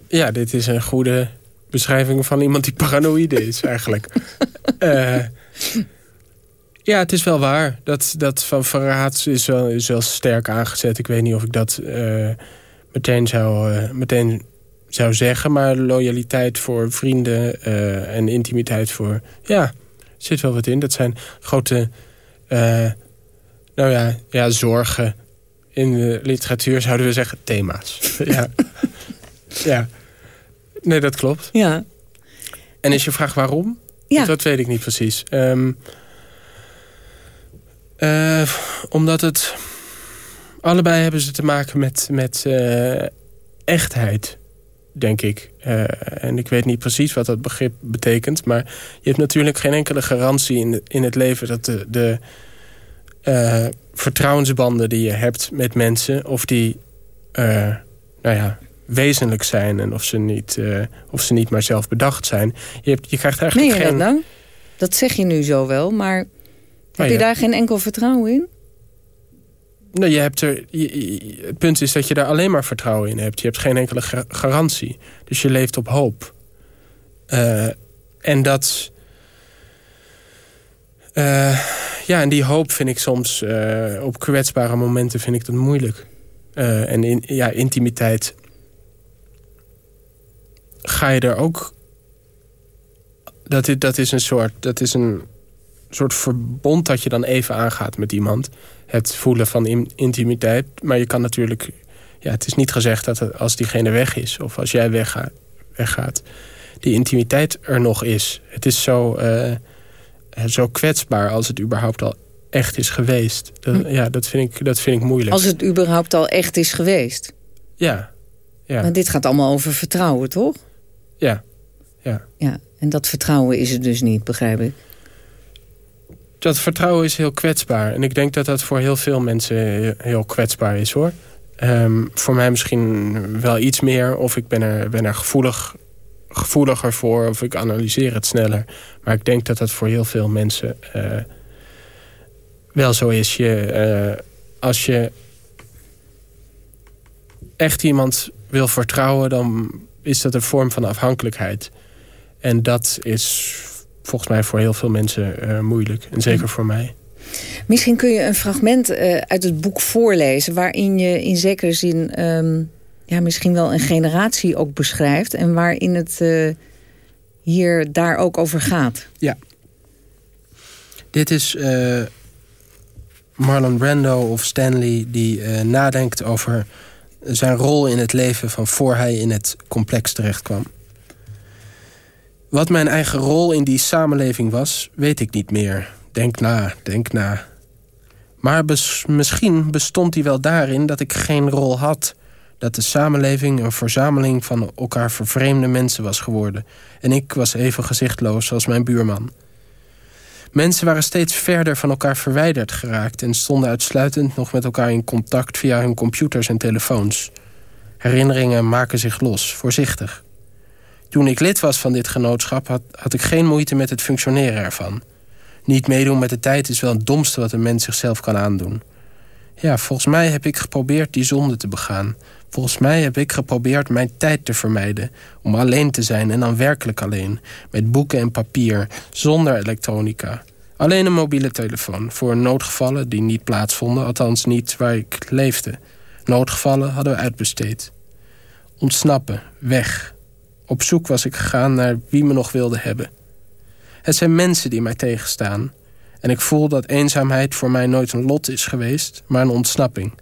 ja, dit is een goede beschrijving van iemand die paranoïde is eigenlijk. uh, ja, het is wel waar. Dat, dat van verraad is wel, is wel sterk aangezet. Ik weet niet of ik dat meteen zou... meteen zou zeggen. Maar loyaliteit voor vrienden uh, en intimiteit voor... Ja, zit wel wat in. Dat zijn grote... Uh, nou ja, ja, zorgen. In de literatuur zouden we zeggen thema's. ja. ja. Nee, dat klopt. Ja. En is je vraag waarom? Ja. Dat weet ik niet precies. Um, uh, omdat het... Allebei hebben ze te maken met, met echtheid denk ik. Uh, en ik weet niet precies wat dat begrip betekent. Maar je hebt natuurlijk geen enkele garantie in, de, in het leven... dat de, de uh, vertrouwensbanden die je hebt met mensen... of die uh, nou ja, wezenlijk zijn en of ze, niet, of ze niet maar zelf bedacht zijn. Je, hebt, je krijgt eigenlijk Meen je geen... dat nou? Dat zeg je nu zo wel, maar heb Oh, je ja. daar geen enkel vertrouwen in? Nee, je hebt er, het punt is dat je daar alleen maar vertrouwen in hebt. Je hebt geen enkele ga garantie. Dus je leeft op hoop. Uh, en dat... Uh, ja, en die hoop vind ik soms... Uh, op kwetsbare momenten vind ik dat moeilijk. en in, ja, intimiteit... Ga je er ook... Dat dat is een soort... Dat is een soort verbond dat je dan even aangaat met iemand het voelen van in, intimiteit. Maar je kan natuurlijk... Ja, het is niet gezegd dat het, als diegene weg is... of als jij wegga, weggaat... die intimiteit er nog is. Het is zo, uh, zo kwetsbaar als het überhaupt al echt is geweest. Dat, hm. Ja, dat vind, ik, dat vind ik moeilijk. Als het überhaupt al echt is geweest? Ja. ja. Maar dit gaat allemaal over vertrouwen, toch? Ja. ja. Ja, en dat vertrouwen is er dus niet, begrijp ik dat vertrouwen is heel kwetsbaar. En ik denk dat dat voor heel veel mensen heel kwetsbaar is, hoor. Um, voor mij misschien wel iets meer. Of ik ben er, ben er gevoelig, gevoeliger voor. Of ik analyseer het sneller. Maar ik denk dat dat voor heel veel mensen uh, wel zo is. Je, uh, als je echt iemand wil vertrouwen... dan is dat een vorm van afhankelijkheid. En dat is volgens mij voor heel veel mensen uh, moeilijk. En zeker voor mij. Misschien kun je een fragment uh, uit het boek voorlezen... waarin je in zekere zin um, ja, misschien wel een generatie ook beschrijft... en waarin het uh, hier daar ook over gaat. Ja. Dit is Marlon Brando of Stanley... die nadenkt over zijn rol in het leven... van voor hij in het complex terechtkwam. Wat mijn eigen rol in die samenleving was, weet ik niet meer. Denk na, denk na. Maar misschien bestond die wel daarin dat ik geen rol had. Dat de samenleving een verzameling van elkaar vervreemde mensen was geworden. En ik was even gezichtloos als mijn buurman. Mensen waren steeds verder van elkaar verwijderd geraakt... en stonden uitsluitend nog met elkaar in contact via hun computers en telefoons. Herinneringen maken zich los, voorzichtig. Toen ik lid was van dit genootschap had, had ik geen moeite met het functioneren ervan. Niet meedoen met de tijd is wel het domste wat een mens zichzelf kan aandoen. Ja, volgens mij heb ik geprobeerd die zonde te begaan. Volgens mij heb ik geprobeerd mijn tijd te vermijden. Om alleen te zijn en dan werkelijk alleen. Met boeken en papier, zonder elektronica. Alleen een mobiele telefoon voor noodgevallen die niet plaatsvonden. Althans niet waar ik leefde. Noodgevallen hadden we uitbesteed. Ontsnappen, weg. Op zoek was ik gegaan naar wie me nog wilde hebben. Het zijn mensen die mij tegenstaan. En ik voel dat eenzaamheid voor mij nooit een lot is geweest, maar een ontsnapping.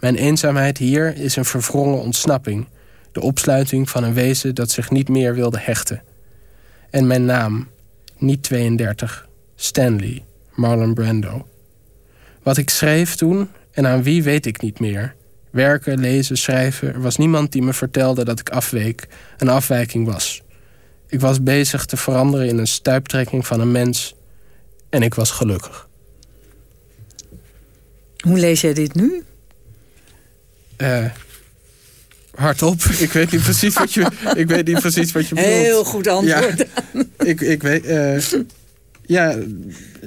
Mijn eenzaamheid hier is een verwrongen ontsnapping. De opsluiting van een wezen dat zich niet meer wilde hechten. En mijn naam, niet 32, Stanley, Marlon Brando. Wat ik schreef toen en aan wie weet ik niet meer. Werken, lezen, schrijven. Er was niemand die me vertelde dat ik afweek, een afwijking was. Ik was bezig te veranderen in een stuiptrekking van een mens. En ik was gelukkig. Hoe lees jij dit nu? Uh, hardop. Ik weet niet precies wat je, ik weet niet precies wat je bedoelt. Heel goed antwoord. Ja, ik, ik weet... Uh, ja,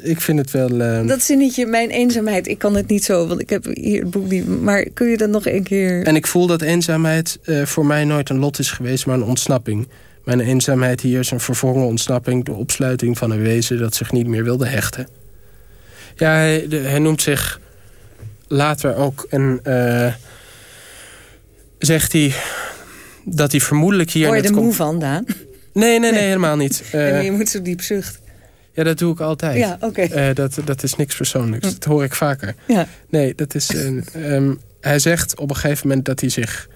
ik vind het wel... Uh... Dat zinnetje, mijn eenzaamheid, ik kan het niet zo, want ik heb hier het boek niet... Maar kun je dat nog een keer... En ik voel dat eenzaamheid uh, voor mij nooit een lot is geweest, maar een ontsnapping. Mijn eenzaamheid hier is een verwrongen ontsnapping... de opsluiting van een wezen dat zich niet meer wilde hechten. Ja, hij, de, hij noemt zich later ook een... Uh, zegt hij dat hij vermoedelijk hier... Hoor je er moe van, Daan? Nee, nee, nee, helemaal niet. Uh, je moet zo diep zuchten. Ja, dat doe ik altijd. Ja, oké. Okay. Uh, dat, dat is niks persoonlijks. Hm. Dat hoor ik vaker. Ja. Nee, dat is... Uh, um, hij zegt op een gegeven moment dat hij zich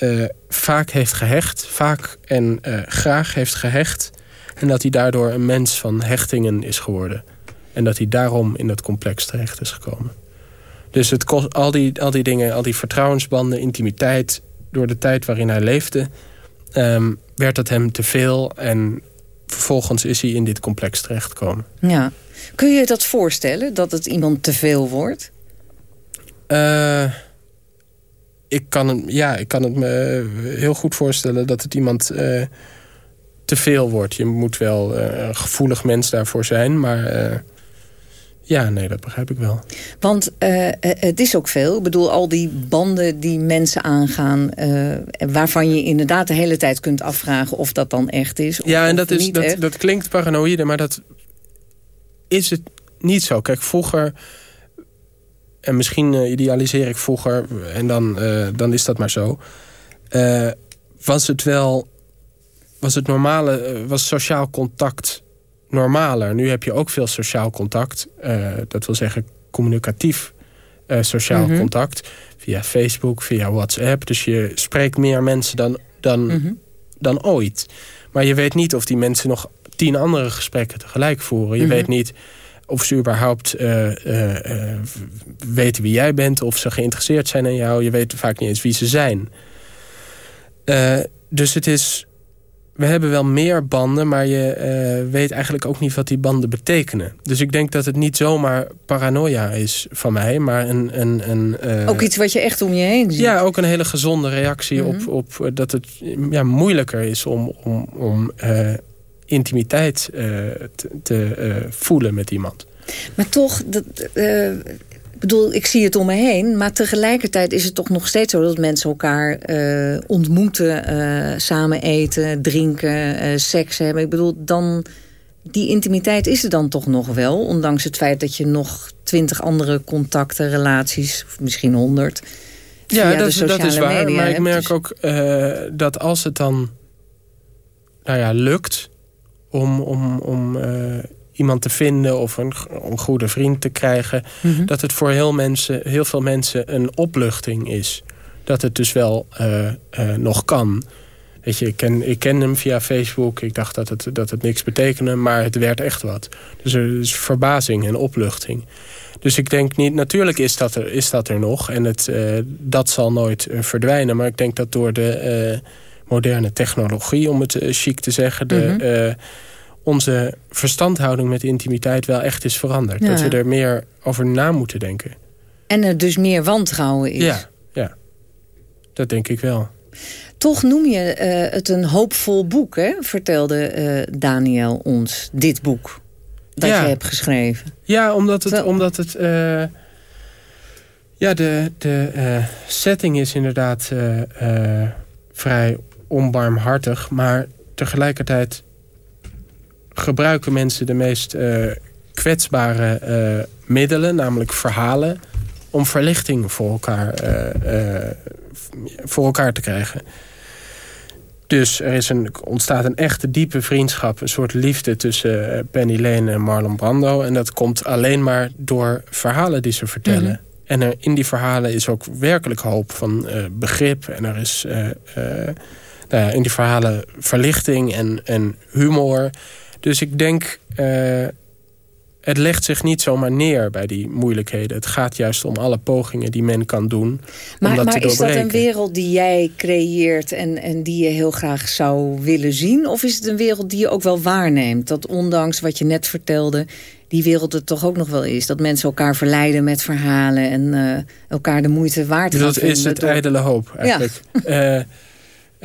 uh, vaak heeft gehecht. Vaak en graag heeft gehecht. En dat hij daardoor een mens van hechtingen is geworden. En dat hij daarom in dat complex terecht is gekomen. Dus het kost, al, die, al die dingen, al die vertrouwensbanden, intimiteit... door de tijd waarin hij leefde... Um, werd het hem te veel en vervolgens is hij in dit complex terechtgekomen. Ja. Kun je je dat voorstellen, dat het iemand te veel wordt? Uh, ik, kan het, ja, ik kan het me heel goed voorstellen dat het iemand uh, te veel wordt. Je moet wel uh, een gevoelig mens daarvoor zijn, maar... Ja, nee, dat begrijp ik wel. Want uh, het is ook veel. Ik bedoel, al die banden die mensen aangaan... Uh, waarvan je inderdaad de hele tijd kunt afvragen of dat dan echt is. Of, ja, en dat, is, dat, dat klinkt paranoïde, maar dat is het niet zo. Kijk, vroeger... En misschien uh, idealiseer ik vroeger, en dan, dan is dat maar zo... was het wel... Was het normale, was sociaal contact normaler. Nu heb je ook veel sociaal contact. Uh, dat wil zeggen communicatief uh, sociaal mm -hmm. contact. Via Facebook, via WhatsApp. Dus je spreekt meer mensen dan, dan, mm -hmm. dan ooit. Maar je weet niet of die mensen nog tien andere gesprekken tegelijk voeren. Je mm -hmm. weet niet of ze überhaupt uh, weten wie jij bent... of ze geïnteresseerd zijn in jou. Je weet vaak niet eens wie ze zijn. dus het is we hebben wel meer banden, maar je uh, weet eigenlijk ook niet wat die banden betekenen. Dus ik denk dat het niet zomaar paranoia is van mij, maar een... een, een uh, ook iets wat je echt om je heen ziet. Ja, ook een hele gezonde reactie mm -hmm. op, op dat het ja, moeilijker is om, om, om uh, intimiteit te, te voelen met iemand. Maar toch, dat, bedoel, ik zie het om me heen. Maar tegelijkertijd is het toch nog steeds zo dat mensen elkaar uh, ontmoeten. Uh, samen eten, drinken, uh, seks hebben. Ik bedoel, dan, die intimiteit is er dan toch nog wel. Ondanks het feit dat je nog twintig andere contacten, relaties, of misschien honderd. Ja, dat, dat, is waar. Maar ik merk dus... ook dat als het dan nou ja, lukt om... om, om iemand te vinden of een, een goede vriend te krijgen... Mm -hmm. dat het voor heel, mensen, heel veel mensen een opluchting is. Dat het dus wel uh, uh, nog kan. Weet je, ik ken, ik ken hem via Facebook. Ik dacht dat het, dat het niks betekende, maar het werd echt wat. Dus er is verbazing en opluchting. Dus ik denk niet, natuurlijk is dat er, is dat er nog. En het, uh, dat zal nooit verdwijnen. Maar ik denk dat door de moderne technologie, om het chic te zeggen... De, -hmm onze verstandhouding met intimiteit wel echt is veranderd. Ja. Dat we er meer over na moeten denken. En er dus meer wantrouwen is. Ja, ja. dat denk ik wel. Toch noem je uh, het een hoopvol boek, hè? vertelde uh, Daniel ons, dit boek. Dat ja. je hebt geschreven. Ja, omdat het... Omdat het uh, Ja, de, de setting is inderdaad vrij onbarmhartig. Maar tegelijkertijd gebruiken mensen de meest kwetsbare middelen, namelijk verhalen, om verlichting voor elkaar, voor elkaar te krijgen. Dus er is een, ontstaat een echte diepe vriendschap, een soort liefde tussen Penny Lane en Marlon Brando. En dat komt alleen maar door verhalen die ze vertellen. Mhm. En er, in die verhalen is ook werkelijk hoop van uh, begrip. En er is uh, uh, nou ja, in die verhalen verlichting en, en humor. Dus ik denk, het legt zich niet zomaar neer bij die moeilijkheden. Het gaat juist om alle pogingen die men kan doen maar, om dat maar te is dat een wereld die jij creëert en, en die je heel graag zou willen zien? Of is het een wereld die je ook wel waarneemt? Dat ondanks wat je net vertelde die wereld het toch ook nog wel is. Dat mensen elkaar verleiden met verhalen en uh, elkaar de moeite waard gaan Dat is het door... ijdele hoop eigenlijk. Ja. Uh,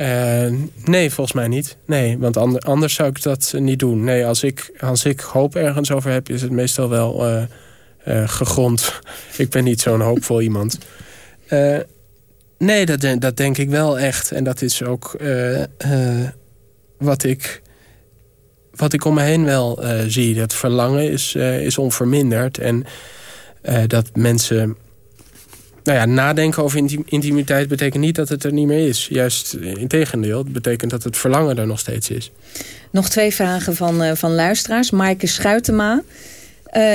uh, nee, volgens mij niet. Nee, want ander, anders zou ik dat niet doen. Nee, als ik, als ik hoop ergens over heb, is het meestal wel gegrond. ik ben niet zo'n hoopvol iemand. nee, dat, dat denk ik wel echt. En dat is ook wat ik wat ik om me heen wel uh, zie, dat verlangen is, uh, is onverminderd. En uh, dat mensen... Nou ja, nadenken over intimiteit betekent niet dat het er niet meer is. Juist in tegendeel, het betekent dat het verlangen er nog steeds is. Nog twee vragen van, van luisteraars. Maaike Schuitema.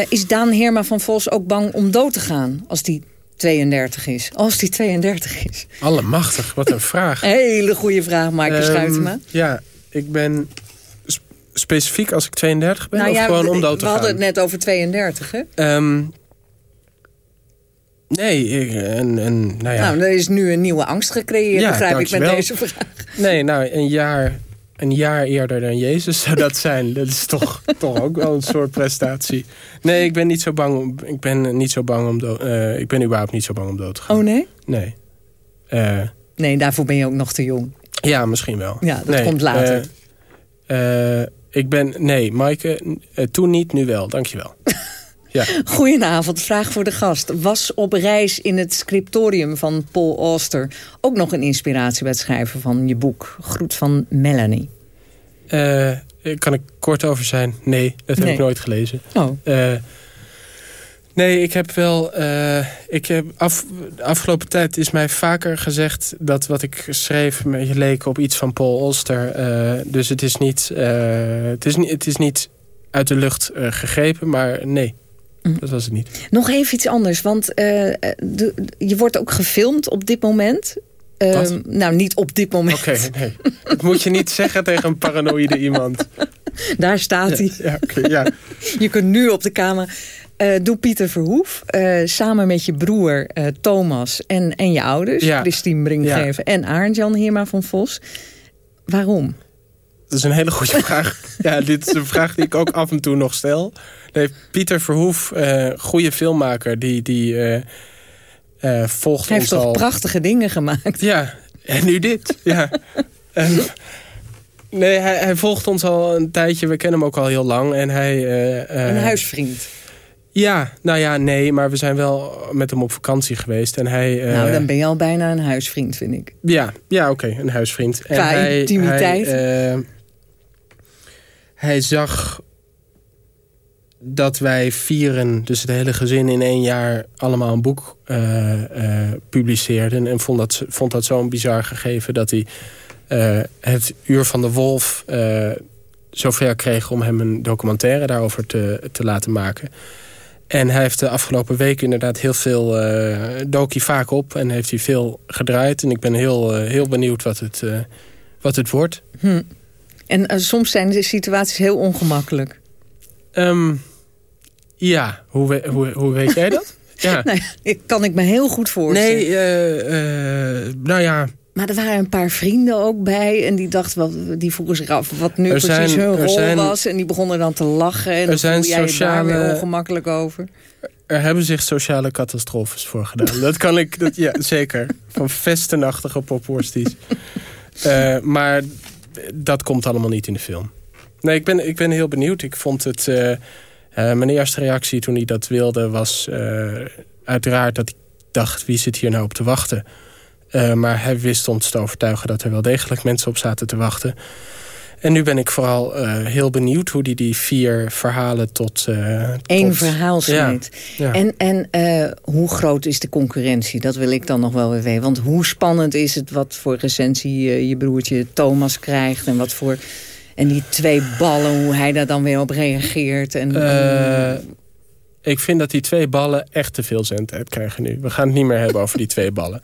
is Daan Herma van Vos ook bang om dood te gaan als die 32 is? Als die 32 is. Allemachtig, wat een vraag. Hele goede vraag, Maaike um, Schuitema. Ja, ik ben specifiek als ik 32 ben? Nou, of ja, gewoon om dood te gaan? We hadden het net over 32, hè? Um, nee, ik, en, en, nou ja. Nou, er is nu een nieuwe angst gecreëerd, ja, begrijp ik met wel. deze vraag. Nee, nou, een jaar, een jaar eerder dan Jezus zou dat zijn. Dat is toch, toch ook wel een soort prestatie. Nee, ik ben niet zo bang om, ik ben niet zo bang om dood, uh, ik ben überhaupt niet zo bang om dood te gaan. Oh nee? Nee. Uh, nee, daarvoor ben je ook nog te jong. Ja, misschien wel. Ja, dat nee, komt later. Uh, ik ben... Nee, Maaike, toen niet, nu wel. Dankjewel. ja. Goedenavond, vraag voor de gast. Was op reis in het scriptorium van Paul Auster... ook nog een inspiratie bij het schrijven van je boek? Groet van Melanie. Uh, kan ik kort over zijn? Nee, dat heb nee. ik nooit gelezen. Oh. Uh, Nee, ik heb wel... Uh, ik heb af, de afgelopen tijd is mij vaker gezegd... dat wat ik schreef me leek op iets van Paul Olster. Uh, dus het is, niet, het, is niet, het is niet uit de lucht gegrepen, maar nee. Mm. Dat was het niet. Nog even iets anders, want de, je wordt ook gefilmd op dit moment... Wat? nou, niet op dit moment. Oké, okay, nee. Dat moet je niet zeggen tegen een paranoïde iemand. Daar staat hij. Ja, ja, okay, ja. Je kunt nu op de kamer... Uh, doe Pieter Verhoef, uh, samen met je broer uh, Thomas en, en je ouders, ja. Christine Brinkgeven ja. en Arend-Jan Heerma van Vos. Waarom? Dat is een hele goede vraag. ja, dit is een vraag die ik ook af en toe nog stel. Nee, Pieter Verhoef, goede filmmaker, die, die volgt Hij heeft ons toch al... prachtige dingen gemaakt? Ja, en nu dit. ja. Nee, hij, hij, volgt ons al een tijdje. We kennen hem ook al heel lang. En hij, uh, uh, een huisvriend? Ja, nou ja, nee. Maar we zijn wel met hem op vakantie geweest. En hij, uh, nou, dan ben je al bijna een huisvriend, vind ik. Ja, ja oké, okay, een huisvriend. Qua en hij, intimiteit? Hij, hij zag dat wij vieren, dus het hele gezin in één jaar... allemaal een boek publiceerden. En vond dat, vond dat zo'n bizar gegeven dat hij... Uh, het Uur van de Wolf zover kreeg om hem een documentaire daarover te, te laten maken. En hij heeft de afgelopen weken inderdaad heel veel uh, doki vaak op. En heeft hij veel gedraaid. En ik ben heel, heel benieuwd wat het, wat het wordt. Hm. En soms zijn de situaties heel ongemakkelijk. Um, ja, hoe, we, hoe, hoe weet jij dat? ja. nou, kan ik me heel goed voorstellen. Nee, nou ja... Maar er waren een paar vrienden ook bij. En die dachten, wat, die vroegen zich af wat nu er precies zijn, hun rol zijn, was. En die begonnen dan te lachen. En er zijn jij sociale, daar weer ongemakkelijk over. Er hebben zich sociale catastrofes voor gedaan. dat kan ik, dat, ja, zeker. Van vestenachtige popworsties. uh, maar dat komt allemaal niet in de film. Nee, ik ben, ik ben heel benieuwd. Ik vond het... Uh, mijn eerste reactie toen hij dat wilde was uiteraard dat hij dacht, wie zit hier nou op te wachten? Uh, maar hij wist ons te overtuigen dat er wel degelijk mensen op zaten te wachten. En nu ben ik vooral uh, heel benieuwd hoe die die vier verhalen tot... Uh, Eén tot... verhaal snijdt. Ja, ja. En, en uh, hoe groot is de concurrentie? Dat wil ik dan nog wel weer weten. Want hoe spannend is het wat voor recensie je broertje Thomas krijgt... en wat voor... En die twee ballen, hoe hij daar dan weer op reageert. En, ik vind dat die twee ballen echt te veel zendtijd krijgen nu. We gaan het niet meer hebben over die twee ballen.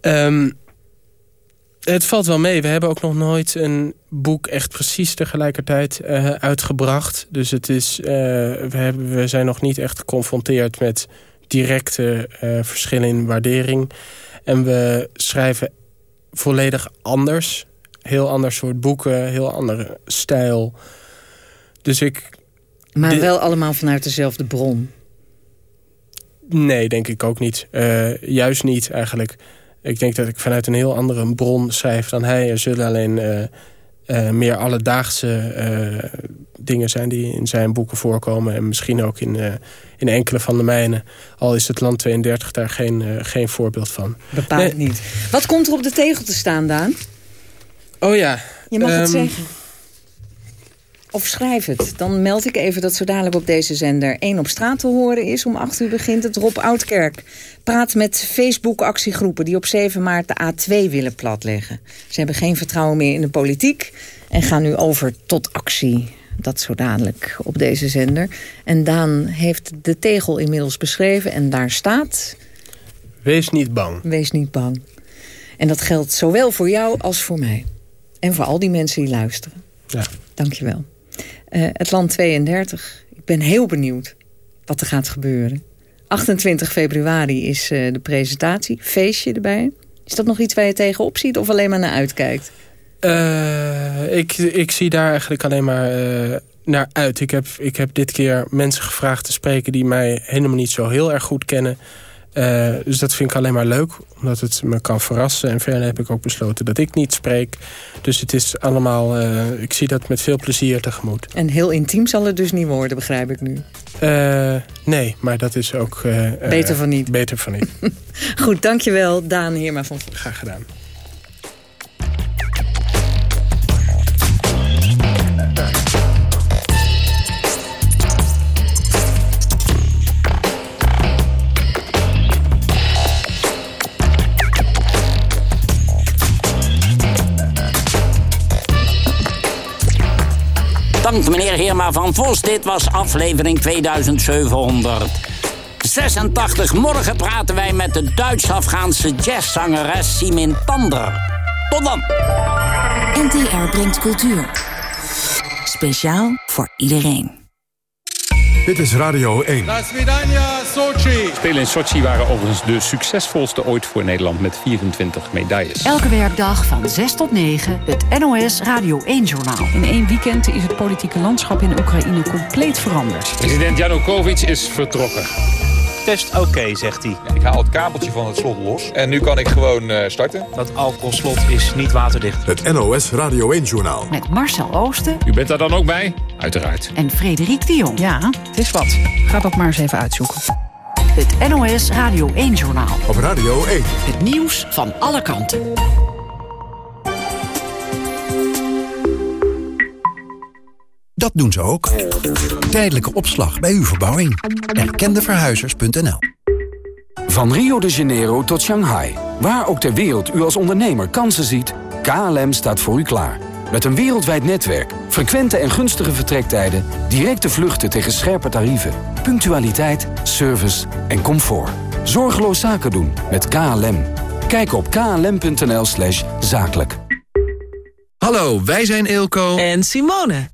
Um, het valt wel mee. We hebben ook nog nooit een boek echt precies tegelijkertijd uh, uitgebracht. Dus het is, uh, we, hebben, we zijn nog niet echt geconfronteerd met directe verschillen in waardering. En we schrijven volledig anders. Heel ander soort boeken, heel andere stijl. Dus ik... Maar wel allemaal vanuit dezelfde bron? Nee, denk ik ook niet. juist niet eigenlijk. Ik denk dat ik vanuit een heel andere bron schrijf dan hij. Er zullen alleen uh, uh, meer alledaagse uh, dingen zijn die in zijn boeken voorkomen. En misschien ook in, in enkele van de mijne. Al is het Land 32 daar geen, geen voorbeeld van. Bepaald nee. niet. Wat komt er op de tegel te staan, Daan? Oh ja. Je mag um, het zeggen. Of schrijf het. Dan meld ik even dat zo dadelijk op deze zender 1 op straat te horen is. Om 8 uur begint het. Rob Oudkerk praat met Facebook-actiegroepen... die op 7 maart de A2 willen platleggen. Ze hebben geen vertrouwen meer in de politiek... en gaan nu over tot actie. Dat zo dadelijk op deze zender. En Daan heeft de tegel inmiddels beschreven en daar staat... Wees niet bang. Wees niet bang. En dat geldt zowel voor jou als voor mij. En voor al die mensen die luisteren. Ja. Dankjewel. Uh, het land 32. Ik ben heel benieuwd wat er gaat gebeuren. 28 februari is uh, de presentatie. Feestje erbij. Is dat nog iets waar je tegenop ziet of alleen maar naar uitkijkt? Uh, ik, ik zie daar eigenlijk alleen maar naar uit. Ik heb, ik heb dit keer mensen gevraagd te spreken... die mij helemaal niet zo heel erg goed kennen... Uh, dus dat vind ik alleen maar leuk, omdat het me kan verrassen. En verder heb ik ook besloten dat ik niet spreek. Dus het is allemaal, uh, ik zie dat met veel plezier tegemoet. En heel intiem zal het dus niet worden, begrijp ik nu. Uh, nee, maar dat is ook... beter van niet. Beter van niet. Goed, dankjewel Daan Heerma van Graag gedaan. Meneer Heerma van Vos. Dit was aflevering 2786. Morgen praten wij met de Duits-Afghaanse jazzzangeres Simin Tander. Tot dan. NTR brengt cultuur. Speciaal voor iedereen. Dit is Radio 1. Sochi. Spelen in Sochi waren overigens de succesvolste ooit voor Nederland met 24 medailles. Elke werkdag van 6 tot 9 het NOS Radio 1-journaal. In één weekend is het politieke landschap in Oekraïne compleet veranderd. President Janukovic is vertrokken. Test oké, okay, zegt hij. Ik haal het kabeltje van het slot los en nu kan ik gewoon uh, starten. Dat alcoholslot is niet waterdicht. Het NOS Radio 1-journaal. Met Marcel Oosten. U bent daar dan ook bij? Uiteraard. En Frederik de Jong. Ja, het is wat. Ga dat maar eens even uitzoeken. Het NOS Radio 1-journaal. Op Radio 1. Het nieuws van alle kanten. Dat doen ze ook. Tijdelijke opslag bij uw verbouwing. Erkendeverhuizers.nl Van Rio de Janeiro tot Shanghai. Waar ook ter wereld u als ondernemer kansen ziet... KLM staat voor u klaar. Met een wereldwijd netwerk, frequente en gunstige vertrektijden... directe vluchten tegen scherpe tarieven, punctualiteit, service en comfort. Zorgeloos zaken doen met KLM. Kijk op klm.nl slash zakelijk. Hallo, wij zijn Eelco en Simone.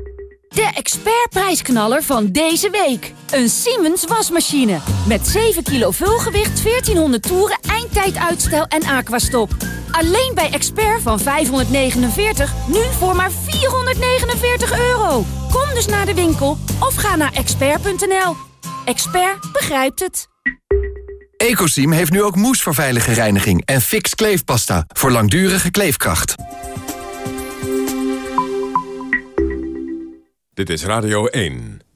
De expertprijsknaller van deze week. Een Siemens wasmachine. Met 7 kilo vulgewicht, 1400 toeren, eindtijduitstel en aquastop. Alleen bij Expert van 549, nu voor maar 449 euro. Kom dus naar de winkel of ga naar expert.nl. Expert begrijpt het. Ecosim heeft nu ook moes voor veilige reiniging en fix kleefpasta voor langdurige kleefkracht. Dit is Radio 1.